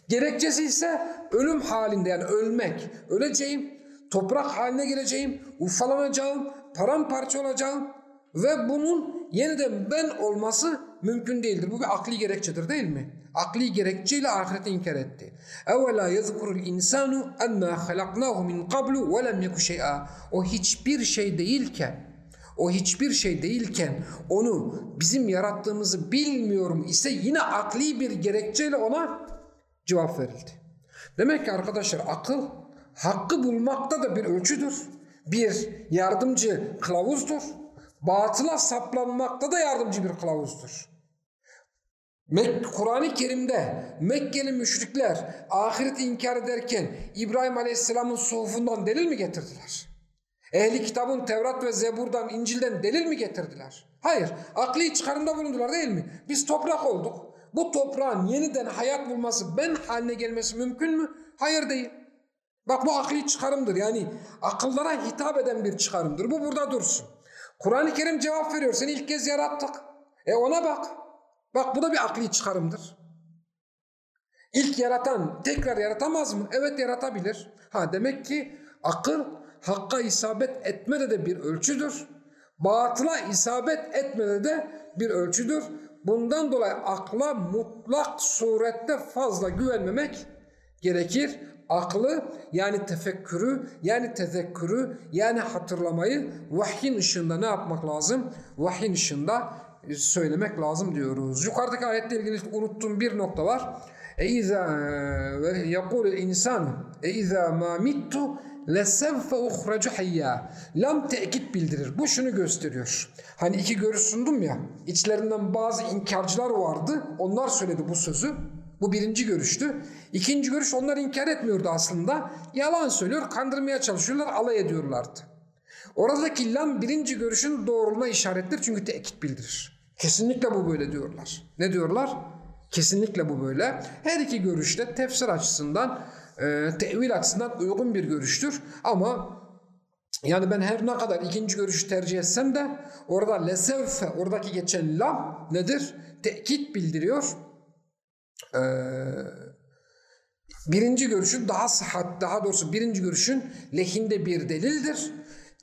Gerekçesi ise ölüm halinde yani ölmek. Öleceğim, toprak haline geleceğim, ufalanacağım, paramparça olacağım ve bunun yeniden ben olması mümkün değildir. Bu bir akli gerekçedir değil mi? Akli gerekçeyle ahireti inkar etti. Evvela yezkurul insanu enna halaknahu min qablu ve lem yeku şey'a. O hiçbir şey değilken o hiçbir şey değilken onu bizim yarattığımızı bilmiyorum ise yine akli bir gerekçeyle ona cevap verildi. Demek ki arkadaşlar akıl hakkı bulmakta da bir ölçüdür. Bir yardımcı kılavuzdur. Batıla saplanmakta da yardımcı bir kılavuzdur. Kur'an-ı Kerim'de Mekkeli müşrikler ahiret inkar ederken İbrahim Aleyhisselam'ın suhufundan delil mi getirdiler? Ehli kitabın Tevrat ve Zebur'dan, İncil'den delil mi getirdiler? Hayır. Akli çıkarımda bulundular değil mi? Biz toprak olduk. Bu toprağın yeniden hayat bulması, ben haline gelmesi mümkün mü? Hayır değil. Bak bu akli çıkarımdır. Yani akıllara hitap eden bir çıkarımdır. Bu burada dursun. Kur'an-ı Kerim cevap veriyor. Seni ilk kez yarattık. E ona bak. Bak bu da bir akli çıkarımdır. İlk yaratan tekrar yaratamaz mı? Evet yaratabilir. Ha demek ki akıl hakka isabet etmede de bir ölçüdür. Batıla isabet etmede de bir ölçüdür. Bundan dolayı akla mutlak surette fazla güvenmemek gerekir. Aklı yani tefekkürü yani tezekkürü yani hatırlamayı vahyin ışığında ne yapmak lazım? Vahyin ışığında e, söylemek lazım diyoruz. Yukarıdaki ayetle ilgili unuttuğum bir nokta var. E izâ ve yekûl insan e izâ lesevfe uhrecu hayya. Lam tekit bildirir. Bu şunu gösteriyor. Hani iki görüş sundum ya. İçlerinden bazı inkarcılar vardı. Onlar söyledi bu sözü. Bu birinci görüştü. İkinci görüş onlar inkar etmiyordu aslında. Yalan söylüyor, kandırmaya çalışıyorlar, alay ediyorlardı. Oradaki lam birinci görüşün doğruluğuna işarettir çünkü tekit bildirir. Kesinlikle bu böyle diyorlar. Ne diyorlar? Kesinlikle bu böyle. Her iki görüşte tefsir açısından e, tevil açısından uygun bir görüştür. Ama yani ben her ne kadar ikinci görüşü tercih etsem de orada lesevfe, oradaki geçen lam nedir? Tekit bildiriyor. Ee, birinci görüşün daha sıhhat, daha doğrusu birinci görüşün lehinde bir delildir.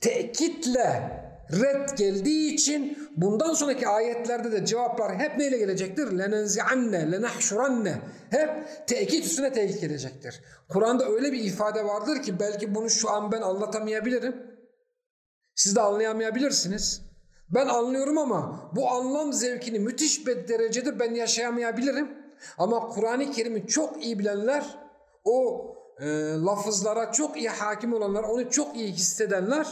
Tekitle red geldiği için bundan sonraki ayetlerde de cevaplar hep neyle gelecektir? Lenenzi'anne, lenahşuranne. Hep tekit üstüne tekit gelecektir. Kur'an'da öyle bir ifade vardır ki belki bunu şu an ben anlatamayabilirim. Siz de anlayamayabilirsiniz. Ben anlıyorum ama bu anlam zevkini müthiş bir derecede ben yaşayamayabilirim. Ama Kur'an-ı Kerim'i çok iyi bilenler, o e, lafızlara çok iyi hakim olanlar, onu çok iyi hissedenler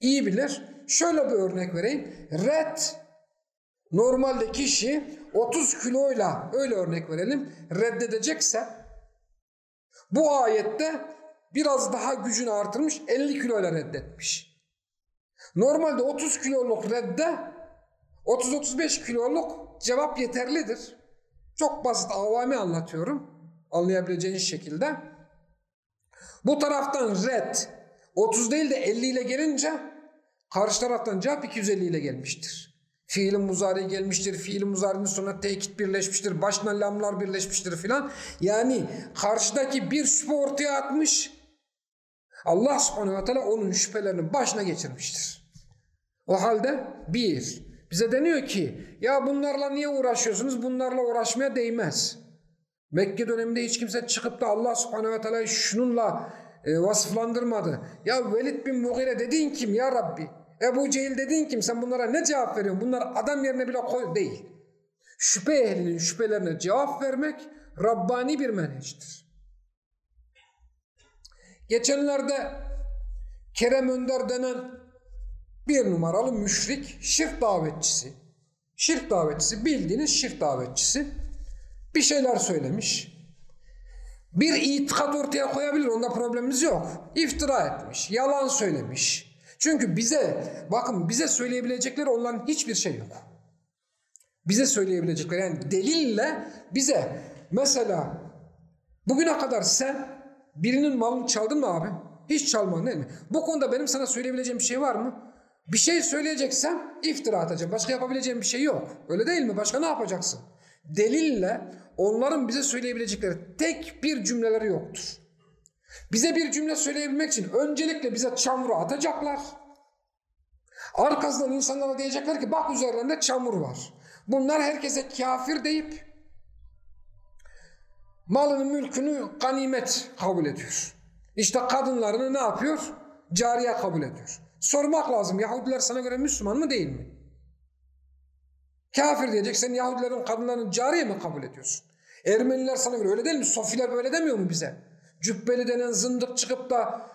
iyi bilir. Şöyle bir örnek vereyim. Red normalde kişi 30 kiloyla öyle örnek verelim reddedecekse bu ayette biraz daha gücünü artırmış 50 kiloyla reddetmiş. Normalde 30 kiloluk redde 30-35 kiloluk cevap yeterlidir. Çok basit avami anlatıyorum. Anlayabileceğiniz şekilde. Bu taraftan red 30 değil de 50 ile gelince karşı taraftan cevap 250 ile gelmiştir. Fiilin muzari gelmiştir. Fiilin muzarinin sonuna tekit birleşmiştir. Başına lamlar birleşmiştir filan. Yani karşıdaki bir şüphe ortaya atmış. Allah subhanehu ve teala onun şüphelerini başına geçirmiştir. O halde bir, bize deniyor ki ya bunlarla niye uğraşıyorsunuz? Bunlarla uğraşmaya değmez. Mekke döneminde hiç kimse çıkıp da Allah subhanehu ve teala şununla e, vasıflandırmadı. Ya Velid bin Mughire dediğin kim ya Rabbi? Ebu Cehil dediğin kim? Sen bunlara ne cevap veriyorsun? Bunlar adam yerine bile koy değil. Şüphe ehlinin şüphelerine cevap vermek Rabbani bir menheçtir. Geçenlerde Kerem Önder denen bir numaralı müşrik, şirk davetçisi. Şirk davetçisi, bildiğiniz şirk davetçisi. Bir şeyler söylemiş. Bir itikat ortaya koyabilir, onda problemimiz yok. İftira etmiş, yalan söylemiş. Çünkü bize, bakın bize söyleyebilecekleri onların hiçbir şey yok. Bize söyleyebilecekleri yani delille bize mesela bugüne kadar sen birinin malını çaldın mı abi? Hiç çalmadın değil mi? Bu konuda benim sana söyleyebileceğim bir şey var mı? Bir şey söyleyeceksem iftira atacağım. Başka yapabileceğim bir şey yok. Öyle değil mi? Başka ne yapacaksın? Delille onların bize söyleyebilecekleri tek bir cümleleri yoktur. Bize bir cümle söyleyebilmek için öncelikle bize çamuru atacaklar. Arkasından insanlara diyecekler ki bak üzerlerinde çamur var. Bunlar herkese kafir deyip malını mülkünü ganimet kabul ediyor. İşte kadınlarını ne yapıyor? Cariye kabul ediyor. Sormak lazım Yahudiler sana göre Müslüman mı değil mi? Kafir diyecek sen Yahudilerin kadınlarını cariye mi kabul ediyorsun? Ermeniler sana göre öyle değil mi? Sofiler böyle demiyor mu bize? Cübbeli denen zındık çıkıp da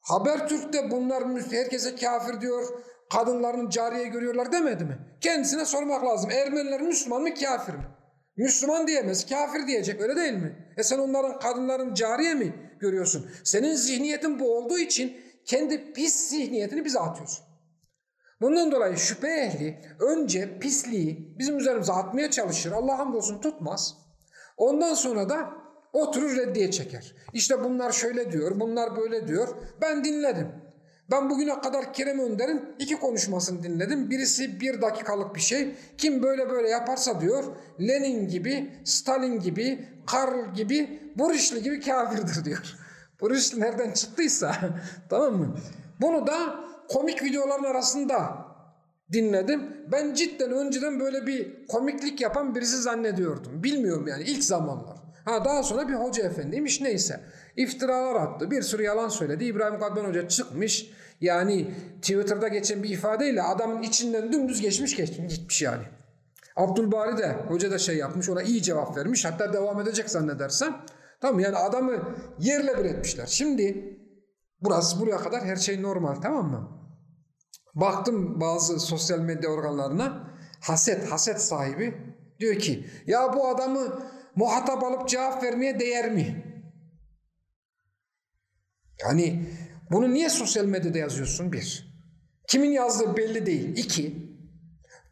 Habertürk'te bunlar herkese kafir diyor. Kadınlarını cariye görüyorlar demedi mi? Kendisine sormak lazım. Ermeniler Müslüman mı kafir mi? Müslüman diyemez, kafir diyecek öyle değil mi? E sen onların kadınların cariye mi görüyorsun? Senin zihniyetin bu olduğu için kendi pis zihniyetini bize atıyorsun. Bundan dolayı şüphe ehli önce pisliği bizim üzerimize atmaya çalışır. Allah hamdolsun tutmaz. Ondan sonra da oturur reddiye çeker. İşte bunlar şöyle diyor, bunlar böyle diyor. Ben dinledim. Ben bugüne kadar Kerem Önder'in iki konuşmasını dinledim. Birisi bir dakikalık bir şey. Kim böyle böyle yaparsa diyor Lenin gibi, Stalin gibi, Karl gibi, Burişli gibi kafirdir diyor. Burişli nereden çıktıysa tamam mı? Bunu da komik videoların arasında dinledim. Ben cidden önceden böyle bir komiklik yapan birisi zannediyordum. Bilmiyorum yani ilk zamanlar. Ha daha sonra bir hoca efendiymiş neyse. İftiralar attı. Bir sürü yalan söyledi. İbrahim Kadban Hoca çıkmış. Yani Twitter'da geçen bir ifadeyle adamın içinden dümdüz geçmiş geçmiş gitmiş yani. Abdülbari de hoca da şey yapmış ona iyi cevap vermiş. Hatta devam edecek zannedersem. Tamam yani adamı yerle bir etmişler. Şimdi burası buraya kadar her şey normal tamam mı? Baktım bazı sosyal medya organlarına haset haset sahibi diyor ki ya bu adamı muhatap alıp cevap vermeye değer mi? Yani bunu niye sosyal medyada yazıyorsun? Bir. Kimin yazdığı belli değil. İki,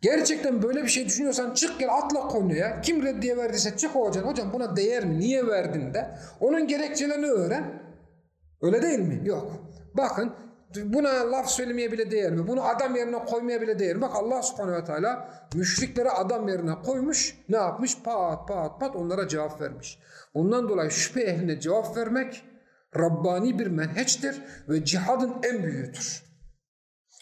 gerçekten böyle bir şey düşünüyorsan çık gel atla konuya. Kim reddiye verdiyse çık hocan. Hocam buna değer mi? Niye verdin de. Onun gerekçelerini öğren. Öyle değil mi? Yok. Bakın buna laf söylemeye bile değer mi? Bunu adam yerine koymaya bile değer mi? Bak Allah subhanehu ve teala müşrikleri adam yerine koymuş. Ne yapmış? Pat pat pat onlara cevap vermiş. Bundan dolayı şüphe ehline cevap vermek Rabbani bir menheçtir ve cihadın en büyüğüdür.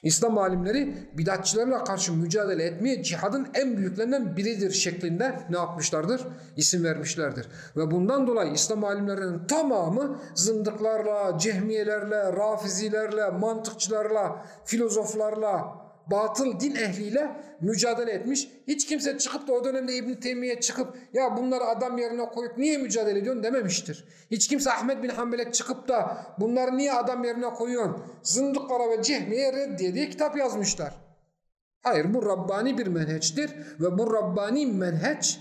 İslam alimleri bidatçılarla karşı mücadele etmeye cihadın en büyüklerinden biridir şeklinde ne yapmışlardır? İsim vermişlerdir. Ve bundan dolayı İslam alimlerinin tamamı zındıklarla, cehmiyelerle, rafizilerle, mantıkçılarla, filozoflarla, batıl din ehliyle mücadele etmiş. Hiç kimse çıkıp da o dönemde İbn Teymiye çıkıp ya bunları adam yerine koyup niye mücadele ediyorsun dememiştir. Hiç kimse Ahmet bin Hanbel'e çıkıp da bunları niye adam yerine koyuyorsun? Zındıklara ve cehmiye reddiye diye kitap yazmışlar. Hayır bu Rabbani bir menheçtir ve bu Rabbani menheç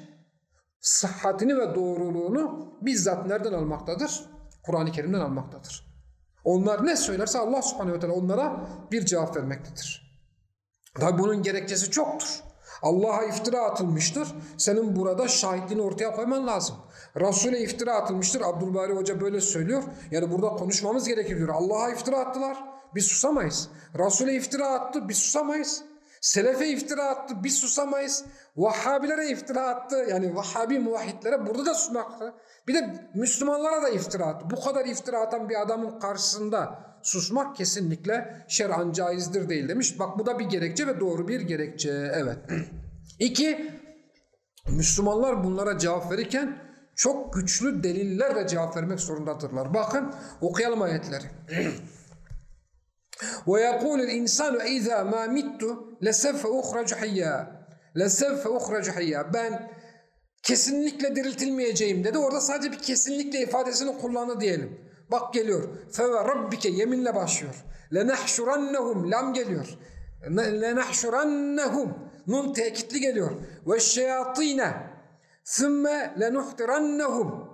sıhhatini ve doğruluğunu bizzat nereden almaktadır? Kur'an-ı Kerim'den almaktadır. Onlar ne söylerse Allah subhanehu ve teala onlara bir cevap vermektedir. Tabi bunun gerekçesi çoktur. Allah'a iftira atılmıştır. Senin burada şahitliğini ortaya koyman lazım. Resul'e iftira atılmıştır. Abdülbari Hoca böyle söylüyor. Yani burada konuşmamız gerekir. Allah'a iftira attılar. Biz susamayız. Resul'e iftira attı. Biz susamayız. Selefe iftira attı. Biz susamayız. Vahhabilere iftira attı. Yani Vahhabi muvahhidlere burada da susmaktı. Bir de Müslümanlara da iftira attı. Bu kadar iftira atan bir adamın karşısında susmak kesinlikle şer'an caizdir değil demiş. Bak bu da bir gerekçe ve doğru bir gerekçe. Evet. İki, Müslümanlar bunlara cevap verirken çok güçlü delillerle cevap vermek zorundadırlar. Bakın okuyalım ayetleri. وَيَقُولُ الْاِنْسَانُ اِذَا مَا مِتُّ لَسَفَ اُخْرَجُ حَيَّا لَسَفَ اُخْرَجُ حَيَّا Ben kesinlikle diriltilmeyeceğim dedi. Orada sadece bir kesinlikle ifadesini kullandı diyelim. Bak geliyor. Feve rabbike yeminle başlıyor. Lenahşurannehum lam geliyor. Lenahşurannehum nun tekitli geliyor. Ve şeyatine sümme lenuhtirannehum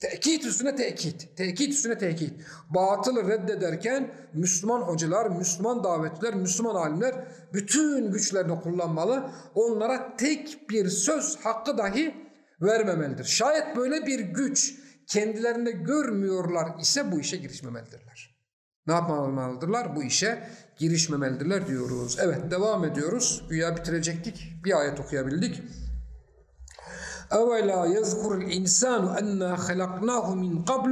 Tekit üstüne tekit. Tekit üstüne tekit. Batılı reddederken Müslüman hocalar, Müslüman davetçiler, Müslüman alimler bütün güçlerini kullanmalı. Onlara tek bir söz hakkı dahi vermemelidir. Şayet böyle bir güç kendilerinde görmüyorlar ise bu işe girişmemelidirler. Ne yapmamalıdırlar? Bu işe girişmemelidirler diyoruz. Evet devam ediyoruz. Güya bitirecektik. Bir ayet okuyabildik. اَوَلَا يَذْكُرُ الْاِنْسَانُ اَنَّا خَلَقْنَاهُ مِنْ قَبْلُ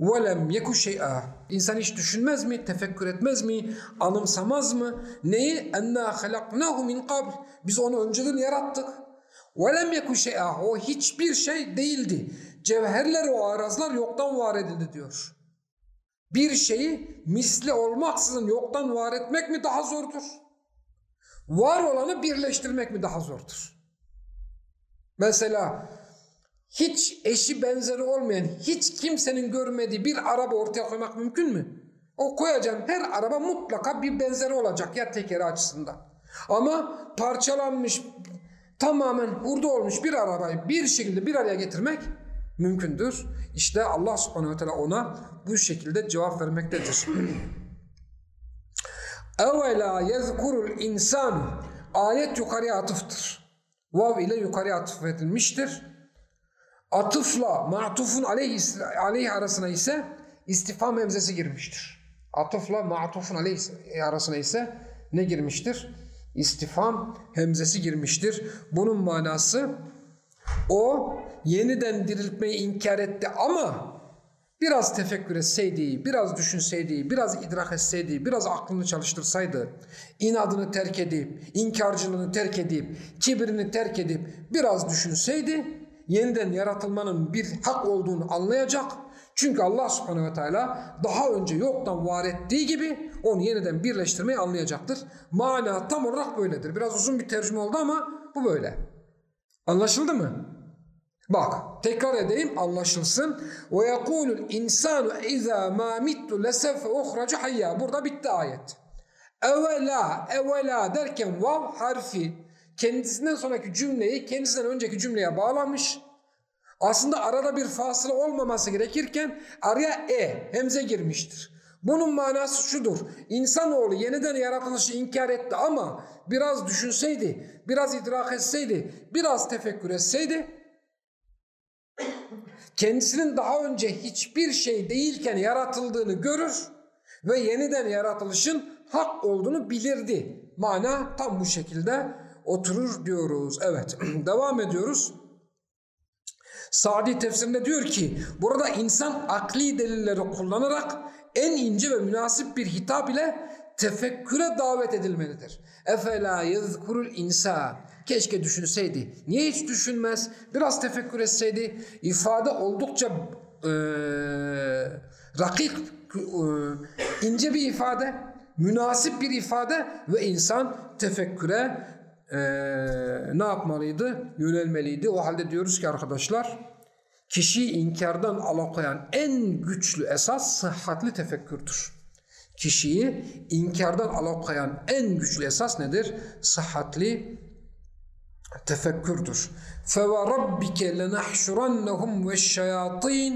وَلَمْ يَكُ شَيْئًا İnsan hiç düşünmez mi, tefekkür etmez mi, anımsamaz mı? Neyi? اَنَّا خَلَقْنَاهُ مِنْ قَبْلُ Biz onu önceden yarattık. وَلَمْ يَكُ شَيْئًا O hiçbir şey değildi cevherler o arazlar yoktan var edildi diyor. Bir şeyi misli olmaksızın yoktan var etmek mi daha zordur? Var olanı birleştirmek mi daha zordur? Mesela hiç eşi benzeri olmayan, hiç kimsenin görmediği bir araba ortaya koymak mümkün mü? O koyacağım her araba mutlaka bir benzeri olacak ya tekeri açısından. Ama parçalanmış, tamamen hurda olmuş bir arabayı bir şekilde bir araya getirmek mümkündür. İşte Allah subhanehu ve teala ona bu şekilde cevap vermektedir. Evvela yezkurul insan ayet yukarıya atıftır. Vav ile yukarıya atıf edilmiştir. Atıfla ma'tufun aleyh, aleyh arasına ise istifam hemzesi girmiştir. Atıfla ma'tufun aleyh arasına ise ne girmiştir? İstifam hemzesi girmiştir. Bunun manası o yeniden diriltmeyi inkar etti ama biraz tefekkür etseydi, biraz düşünseydi, biraz idrak etseydi, biraz aklını çalıştırsaydı, inadını terk edip, inkarcılığını terk edip, kibrini terk edip biraz düşünseydi, yeniden yaratılmanın bir hak olduğunu anlayacak. Çünkü Allah subhanehu ve teala daha önce yoktan var ettiği gibi onu yeniden birleştirmeyi anlayacaktır. Mana tam olarak böyledir. Biraz uzun bir tercüme oldu ama bu böyle. Anlaşıldı mı? Bak tekrar edeyim anlaşılsın. Ve yekulul insanu iza ma mittu lesefe uhracu. Burada bitti ayet. Evvela, evvela derken vav harfi kendisinden sonraki cümleyi kendisinden önceki cümleye bağlamış. Aslında arada bir fasıla olmaması gerekirken araya e, hemze girmiştir. Bunun manası şudur. İnsanoğlu yeniden yaratılışı inkar etti ama biraz düşünseydi, biraz idrak etseydi, biraz tefekkür etseydi kendisinin daha önce hiçbir şey değilken yaratıldığını görür ve yeniden yaratılışın hak olduğunu bilirdi. Mana tam bu şekilde oturur diyoruz. Evet devam ediyoruz. Sadi tefsirinde diyor ki burada insan akli delilleri kullanarak en ince ve münasip bir hitap ile tefekküre davet edilmelidir. Efela yezkurul insan. Keşke düşünseydi. Niye hiç düşünmez? Biraz tefekkür etseydi. İfade oldukça e, rakik, e, ince bir ifade, münasip bir ifade ve insan tefekküre e, ne yapmalıydı? Yönelmeliydi. O halde diyoruz ki arkadaşlar kişiyi inkardan alakoyan en güçlü esas sıhhatli tefekkürdür. Kişiyi inkardan alakoyan en güçlü esas nedir? Sıhhatli tefekkürdür. فَوَرَبِّكَ لَنَحْشُرَنَّهُمْ وَالشَّيَاطِينَ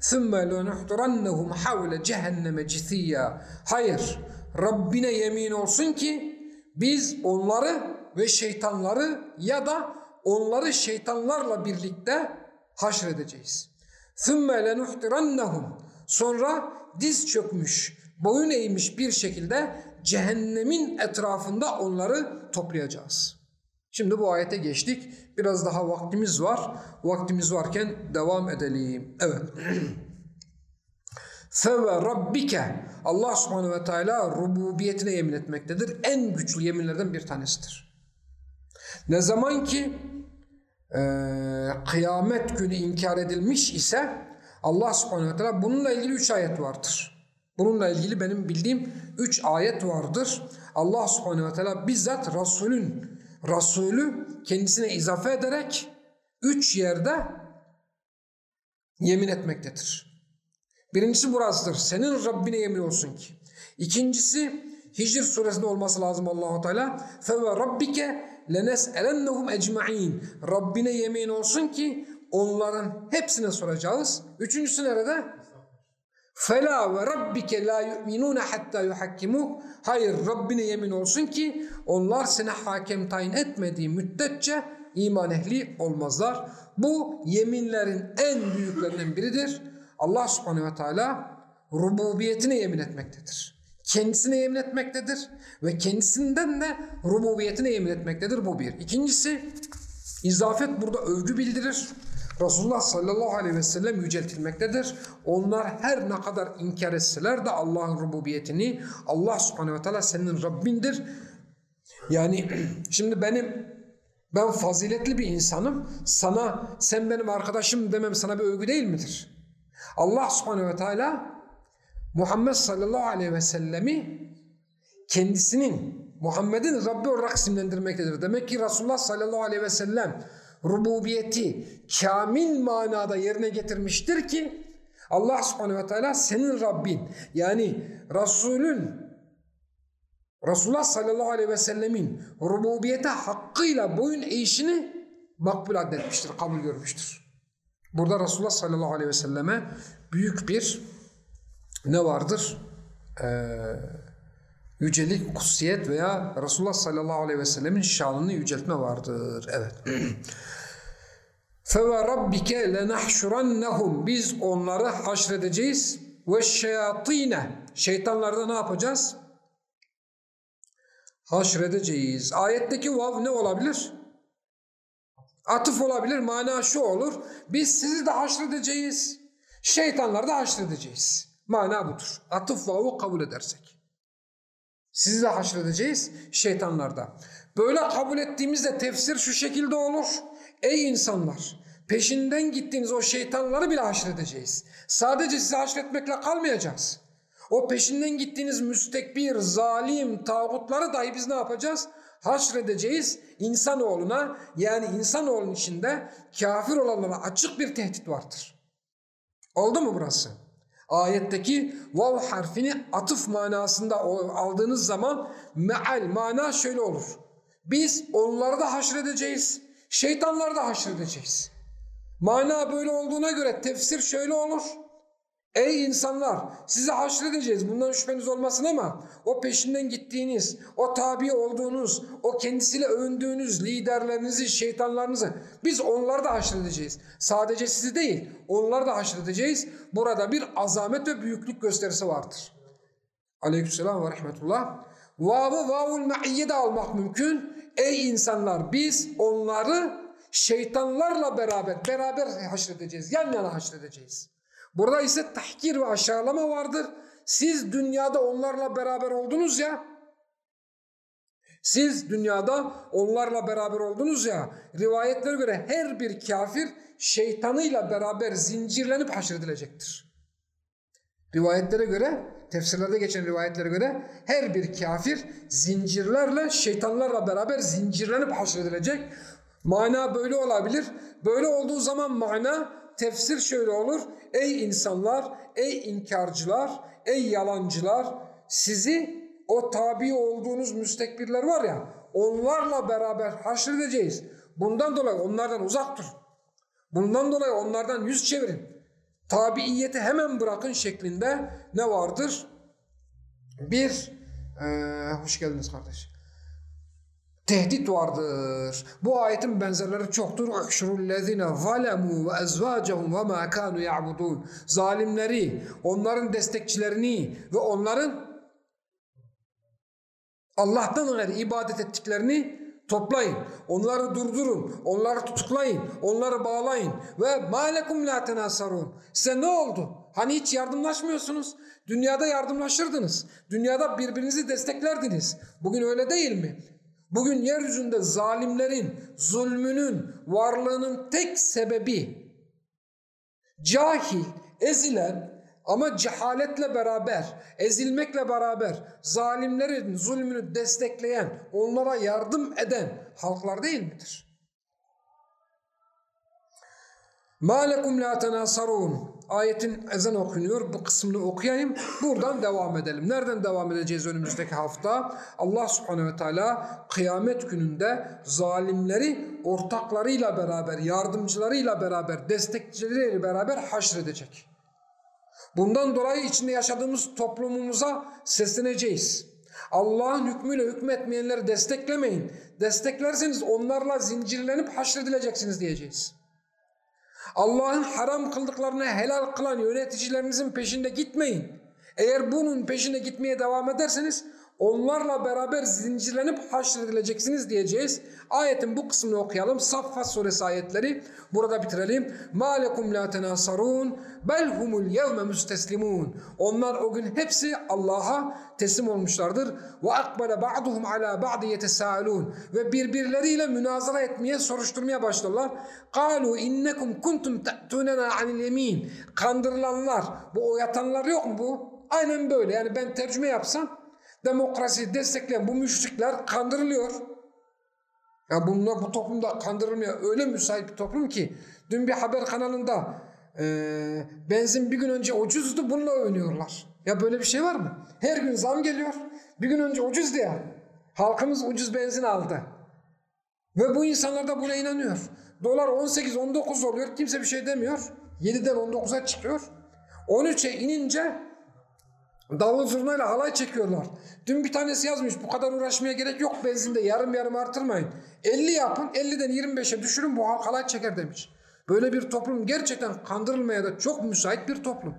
ثُمَّ لَنُحْضُرَنَّهُمْ حَوْلَ cehenneme cithiya. Hayır, Rabbine yemin olsun ki biz onları ve şeytanları ya da onları şeytanlarla birlikte haşredeceğiz. ثُمَّ لَنُحْضِرَنَّهُمْ Sonra diz çökmüş, boyun eğmiş bir şekilde cehennemin etrafında onları toplayacağız. Şimdi bu ayete geçtik. Biraz daha vaktimiz var. Vaktimiz varken devam edelim. Evet. Feve rabbike Allah subhanehu ve teala rububiyetine yemin etmektedir. En güçlü yeminlerden bir tanesidir. Ne zaman ki e, kıyamet günü inkar edilmiş ise Allah subhanehu ve teala bununla ilgili üç ayet vardır. Bununla ilgili benim bildiğim üç ayet vardır. Allah subhanehu ve teala bizzat Resulün Resulü kendisine izafe ederek üç yerde yemin etmektedir. Birincisi burasıdır. Senin Rabbine yemin olsun ki. İkincisi Hicr suresinde olması lazım Allahu Teala. Fe ve rabbike lenes'elennehum ecmaîn. Rabbine yemin olsun ki onların hepsine soracağız. Üçüncüsü nerede? Fela ve rabbike la yu'minun hatta yuhakkimuk. Hayır Rabbine yemin olsun ki onlar seni hakem tayin etmediği müddetçe iman ehli olmazlar. Bu yeminlerin en büyüklerinden biridir. Allah subhanehu ve teala rububiyetine yemin etmektedir. Kendisine yemin etmektedir ve kendisinden de rububiyetine yemin etmektedir. Bu bir. İkincisi izafet burada övgü bildirir. Resulullah sallallahu aleyhi ve sellem yüceltilmektedir. Onlar her ne kadar inkar etseler de Allah'ın rububiyetini Allah subhanehu ve teala senin Rabbindir. Yani şimdi benim ben faziletli bir insanım. Sana sen benim arkadaşım demem sana bir övgü değil midir? Allah subhanehu ve teala Muhammed sallallahu aleyhi ve sellemi kendisinin Muhammed'in Rabbi olarak isimlendirmektedir. Demek ki Resulullah sallallahu aleyhi ve sellem rububiyeti kamil manada yerine getirmiştir ki Allah subhanehu ve teala senin Rabbin yani Resulün Resulullah sallallahu aleyhi ve sellemin rububiyete hakkıyla boyun eğişini makbul adetmiştir, kabul görmüştür. Burada Resulullah sallallahu aleyhi ve selleme büyük bir ne vardır? Ee, yücelik, kutsiyet veya Resulullah sallallahu aleyhi ve sellemin şanını yüceltme vardır. Evet. Feve rabbike lenahşurannahum biz onları haşredeceğiz ve şeyatine şeytanlarda ne yapacağız? Haşredeceğiz. Ayetteki vav ne olabilir? Atıf olabilir. Mana şu olur. Biz sizi de haşredeceğiz. Şeytanları da haşredeceğiz. Mana budur. Atıf vavu kabul edersek. Sizi de haşredeceğiz şeytanlarda. Böyle kabul ettiğimizde tefsir şu şekilde olur. Ey insanlar peşinden gittiğiniz o şeytanları bile haşredeceğiz. Sadece sizi haşretmekle kalmayacağız. O peşinden gittiğiniz müstekbir, zalim, tağutları dahi biz ne yapacağız? Haşredeceğiz insanoğluna yani insanoğlunun içinde kafir olanlara açık bir tehdit vardır. Oldu mu burası? Ayetteki vav harfini atıf manasında aldığınız zaman meal mana şöyle olur. Biz onları da haşredeceğiz. Şeytanları da haşredeceğiz. Mana böyle olduğuna göre tefsir şöyle olur. Ey insanlar sizi haşredeceğiz bundan şüpheniz olmasın ama o peşinden gittiğiniz, o tabi olduğunuz, o kendisiyle övündüğünüz liderlerinizi, şeytanlarınızı biz onları da haşredeceğiz. Sadece sizi değil onları da haşredeceğiz. Burada bir azamet ve büyüklük gösterisi vardır. Aleykümselam ve rahmetullah. Vav'ı vavul ma'iyye de almak mümkün. Ey insanlar biz onları şeytanlarla beraber beraber haşredeceğiz. Yan yana haşredeceğiz. Burada ise tahkir ve aşağılama vardır. Siz dünyada onlarla beraber oldunuz ya. Siz dünyada onlarla beraber oldunuz ya. Rivayetlere göre her bir kafir şeytanıyla beraber zincirlenip haşredilecektir. Rivayetlere göre, tefsirlerde geçen rivayetlere göre her bir kafir zincirlerle, şeytanlarla beraber zincirlenip haşredilecek. Mana böyle olabilir. Böyle olduğu zaman mana tefsir şöyle olur. Ey insanlar, ey inkarcılar, ey yalancılar sizi o tabi olduğunuz müstekbirler var ya onlarla beraber haşredeceğiz. Bundan dolayı onlardan uzak durun. Bundan dolayı onlardan yüz çevirin. Tabiiyeti hemen bırakın şeklinde ne vardır? Bir, ee, hoş geldiniz kardeş tehdit vardır. Bu ayetin benzerleri çoktur. Uhşurullezine zalemu ve ezvacehum ve ma kanu ya'budun. Zalimleri, onların destekçilerini ve onların Allah'tan gayrı ibadet ettiklerini toplayın. Onları durdurun. Onları tutuklayın. Onları bağlayın. Ve malekum la tenasarun. Size ne oldu? Hani hiç yardımlaşmıyorsunuz? Dünyada yardımlaşırdınız. Dünyada birbirinizi desteklerdiniz. Bugün öyle değil mi? Bugün yeryüzünde zalimlerin zulmünün varlığının tek sebebi cahil, ezilen ama cehaletle beraber, ezilmekle beraber zalimlerin zulmünü destekleyen, onlara yardım eden halklar değil midir? مَا لَكُمْ لَا تَنَاصَرُونَ Ayetin ezan okunuyor. Bu kısmını okuyayım. Buradan devam edelim. Nereden devam edeceğiz önümüzdeki hafta? Allah subhanehu ve teala kıyamet gününde zalimleri ortaklarıyla beraber, yardımcılarıyla beraber, destekçileriyle beraber haşredecek. Bundan dolayı içinde yaşadığımız toplumumuza sesleneceğiz. Allah'ın hükmüyle hükmetmeyenleri desteklemeyin. Desteklerseniz onlarla zincirlenip haşredileceksiniz diyeceğiz. Allah'ın haram kıldıklarını helal kılan yöneticilerinizin peşinde gitmeyin. Eğer bunun peşinde gitmeye devam ederseniz onlarla beraber zincirlenip haşredileceksiniz diyeceğiz. Ayetin bu kısmını okuyalım. Saffat suresi ayetleri burada bitirelim. Ma lekum la tenasarun bel yevme müsteslimun. Onlar o gün hepsi Allah'a teslim olmuşlardır. Ve akbele ba'duhum ala ba'di yetesalun ve birbirleriyle münazara etmeye, soruşturmaya başlarlar. Kalu innekum kuntum ta'tunana anil yemin. Kandırılanlar, bu o yatanlar yok mu bu? Aynen böyle. Yani ben tercüme yapsam demokrasiyi destekleyen bu müşrikler kandırılıyor. Ya bunlar bu toplumda kandırılmıyor. Öyle müsait bir toplum ki dün bir haber kanalında e, benzin bir gün önce ucuzdu bununla övünüyorlar. Ya böyle bir şey var mı? Her gün zam geliyor. Bir gün önce ucuzdu ya. Halkımız ucuz benzin aldı. Ve bu insanlar da buna inanıyor. Dolar 18-19 oluyor. Kimse bir şey demiyor. 7'den 19'a çıkıyor. 13'e inince Davul zurnayla halay çekiyorlar. Dün bir tanesi yazmış bu kadar uğraşmaya gerek yok benzinde yarım yarım artırmayın. 50 yapın 50'den 25'e düşürün bu halk halay çeker demiş. Böyle bir toplum gerçekten kandırılmaya da çok müsait bir toplum.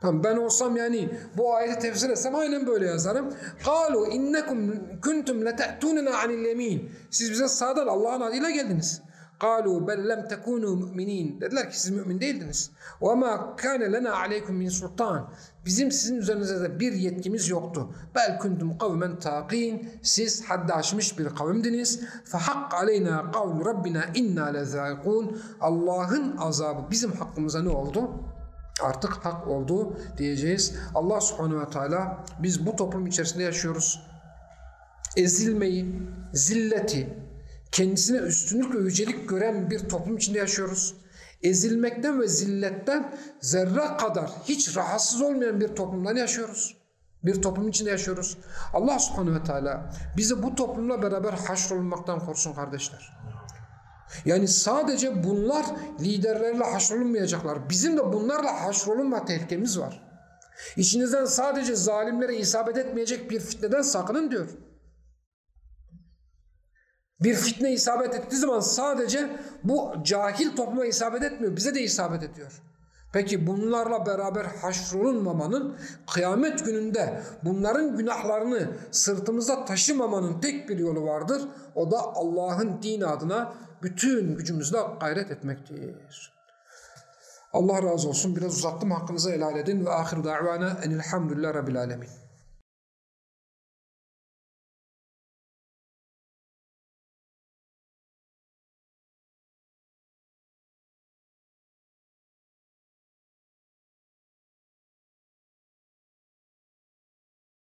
Tamam ben olsam yani bu ayeti tefsir etsem aynen böyle yazarım. Kalu innekum kuntum lete'tunena anil yemin. Siz bize sağdan Allah'ın adıyla geldiniz. قالوا بل لم تكونوا مؤمنين dediler ki siz mümin değildiniz. وما كان لنا عليكم min sultan. Bizim sizin üzerinize de bir yetkimiz yoktu. Bel kuntum kavmen taqin. Siz haddi aşmış bir kavimdiniz. Fehak aleyna kavlu rabbina inna lezâikûn. Allah'ın azabı bizim hakkımıza ne oldu? Artık hak oldu diyeceğiz. Allah subhanehu ve teala biz bu toplum içerisinde yaşıyoruz. Ezilmeyi, zilleti, kendisine üstünlük ve yücelik gören bir toplum içinde yaşıyoruz. Ezilmekten ve zilletten zerre kadar hiç rahatsız olmayan bir toplumdan yaşıyoruz. Bir toplum içinde yaşıyoruz. Allah subhanehu ve teala bizi bu toplumla beraber haşrolunmaktan korusun kardeşler. Yani sadece bunlar liderlerle haşrolunmayacaklar. Bizim de bunlarla haşrolunma tehlikemiz var. İçinizden sadece zalimlere isabet etmeyecek bir fitneden sakının diyor. Bir fitne isabet ettiği zaman sadece bu cahil topluma isabet etmiyor. Bize de isabet ediyor. Peki bunlarla beraber haşrolunmamanın kıyamet gününde bunların günahlarını sırtımızda taşımamanın tek bir yolu vardır. O da Allah'ın dini adına bütün gücümüzle gayret etmektir. Allah razı olsun. Biraz uzattım. Hakkınızı helal edin. Ve ahir da'vana enilhamdülillah rabbil alemin.